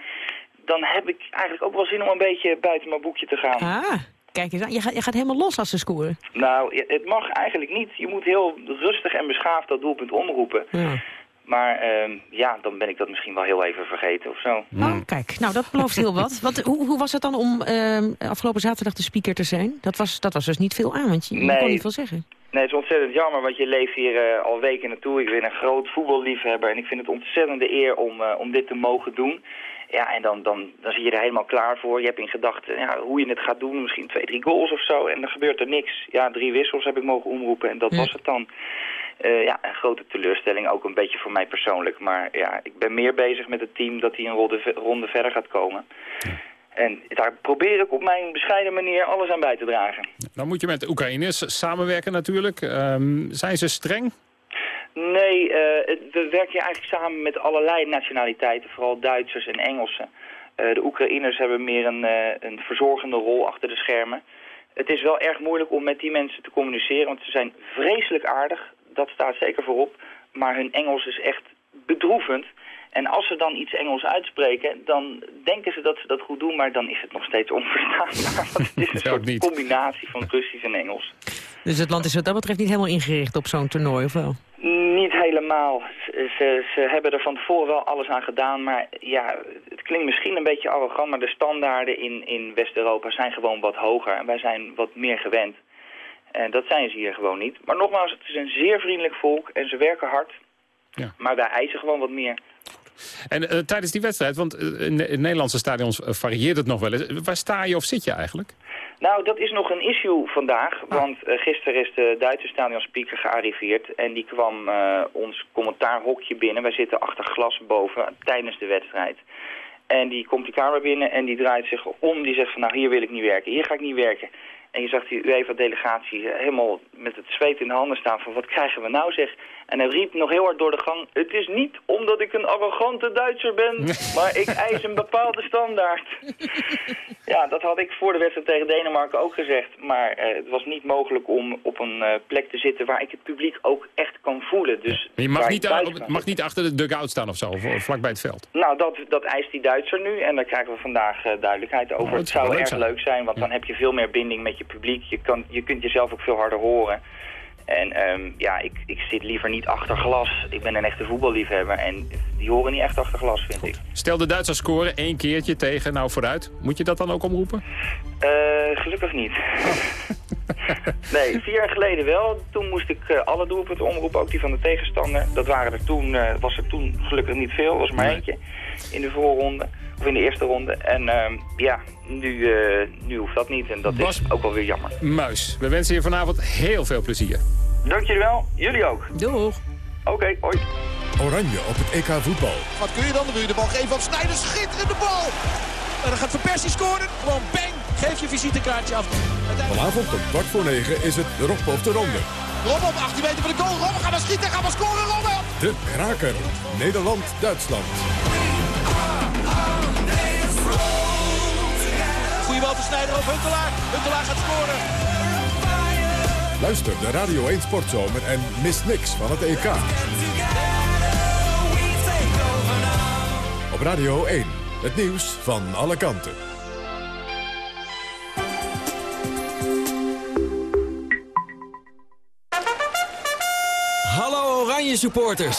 dan heb ik eigenlijk ook wel zin om een beetje buiten mijn boekje te gaan. Ah, kijk eens aan. Je gaat, je gaat helemaal los als ze scoren. Nou, het mag eigenlijk niet. Je moet heel rustig en beschaafd dat doelpunt omroepen. Ja. Maar ehm, ja, dan ben ik dat misschien wel heel even vergeten of zo. Oh, kijk. Nou, dat belooft heel wat. wat hoe, hoe was het dan om ehm, afgelopen zaterdag de speaker te zijn? Dat was, dat was dus niet veel aan, want je, Nee. kon niet veel zeggen. Nee, het is ontzettend jammer, want je leeft hier eh, al weken naartoe. Ik ben een groot voetballiefhebber en ik vind het ontzettende eer om, eh, om dit te mogen doen. Ja, en dan, dan, dan zie je er helemaal klaar voor. Je hebt in gedachten ja, hoe je het gaat doen, misschien twee, drie goals of zo. En dan gebeurt er niks. Ja, drie wissels heb ik mogen omroepen en dat Ja. was het dan. Eh, ja, een grote teleurstelling, ook een beetje voor mij persoonlijk. Maar ja, ik ben meer bezig met het team dat hij een ronde, ronde verder gaat komen. En daar probeer ik op mijn bescheiden manier alles aan bij te dragen. Dan moet je met de Oekraïners samenwerken natuurlijk. Ehm, zijn ze streng? Nee, eh, we werken eigenlijk samen met allerlei nationaliteiten, vooral Duitsers en Engelsen. Eh, de Oekraïners hebben meer een, een verzorgende rol achter de schermen. Het is wel erg moeilijk om met die mensen te communiceren, want ze zijn vreselijk aardig. Dat staat zeker voorop. Maar hun Engels is echt bedroevend. En als ze dan iets Engels uitspreken, dan denken ze dat ze dat goed doen, maar dan is het nog steeds onverstaanbaar. Want (laughs) (laughs) het is een soort combinatie van Russisch en Engels. Dus het land is wat dat betreft niet helemaal ingericht op zo'n toernooi, of wel? Niet helemaal. Ze, ze, ze hebben er van tevoren wel alles aan gedaan, maar ja, het klinkt misschien een beetje arrogant, maar de standaarden in, in West-Europa zijn gewoon wat hoger en wij zijn wat meer gewend. En dat zijn ze hier gewoon niet. Maar nogmaals, het is een zeer vriendelijk volk en ze werken hard. Ja. Maar wij eisen gewoon wat meer. En eh, tijdens die wedstrijd, want eh, in, in Nederlandse stadions eh, varieert het nog wel eens. Waar sta je of zit je eigenlijk? Nou, dat is nog een issue vandaag, want eh, gisteren is de Duitse stadionspeaker gearriveerd en die kwam ons commentaarhokje binnen. Wij zitten achter glas boven tijdens de wedstrijd. En die komt die kamer binnen en die draait zich om, die zegt van nou hier wil ik niet werken, hier ga ik niet werken. En je zag die UEFA-delegatie helemaal met het zweet in de handen staan van wat krijgen we nou zeg. En hij riep nog heel hard door de gang, het is niet omdat ik een arrogante Duitser ben, (laughs) maar ik eis een bepaalde standaard. (laughs) ja, dat had ik voor de wedstrijd tegen Denemarken ook gezegd. Maar eh, het was niet mogelijk om op een eh, plek te zitten waar ik het publiek ook echt kan voelen. Dus Je mag niet, mag niet achter de dugout staan of zo, of of vlak bij het veld. nou, dat, dat eist die Duitser nu en daar krijgen we vandaag eh, duidelijkheid over. Oh, het zou erg leuk zijn, want dan heb je veel meer binding met je publiek. Je, kan, je kunt jezelf ook veel harder horen. En ehm, ja, ik, ik zit liever niet achter glas. Ik ben een echte voetballiefhebber en die horen niet echt achter glas, vind ik. Stel de Duitsers scoren één keertje tegen, nou vooruit. Moet je dat dan ook omroepen? Eh, gelukkig niet. (laughs) nee, vier jaar geleden wel. Toen moest ik eh, alle doelpunten omroepen, ook die van de tegenstander. Dat waren er toen, eh, was er toen gelukkig niet veel, was maar eentje in de voorronde. Of in de eerste ronde. En ehm, ja, nu, eh, nu hoeft dat niet. En dat Bas- is ook wel weer jammer. Muis, we wensen je vanavond heel veel plezier. Dank jullie wel. Jullie ook. Doeg. Oké, hoi. Oranje op het EK voetbal. Wat kun je dan? Dan wil je de bal geven aan Sneijder. Schitterende bal! En dan gaat Van Persie scoren. Gewoon bang! Geef je visitekaartje af. Uiteindelijk... Vanavond om kwart voor negen is het de Rob of de Ronde. Robben op 18 meter van de goal. Robben, ga maar schieten. Ga maar scoren, Robben! De kraker. Nederland-Duitsland. Sneijder op Huntelaar. Huntelaar gaat scoren. Luister de Radio 1 Sportzomer en mis niks van het EK. Op Radio 1. Het nieuws van alle kanten. Hallo Oranje supporters.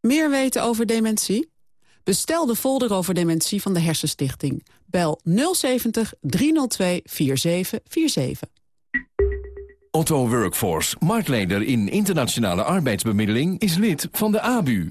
Meer weten over dementie? Bestel de folder over dementie van de Hersenstichting. Bel 070 302 4747. Otto Workforce, marktleider in internationale arbeidsbemiddeling, is lid van de ABU.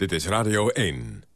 Dit is Radio 1.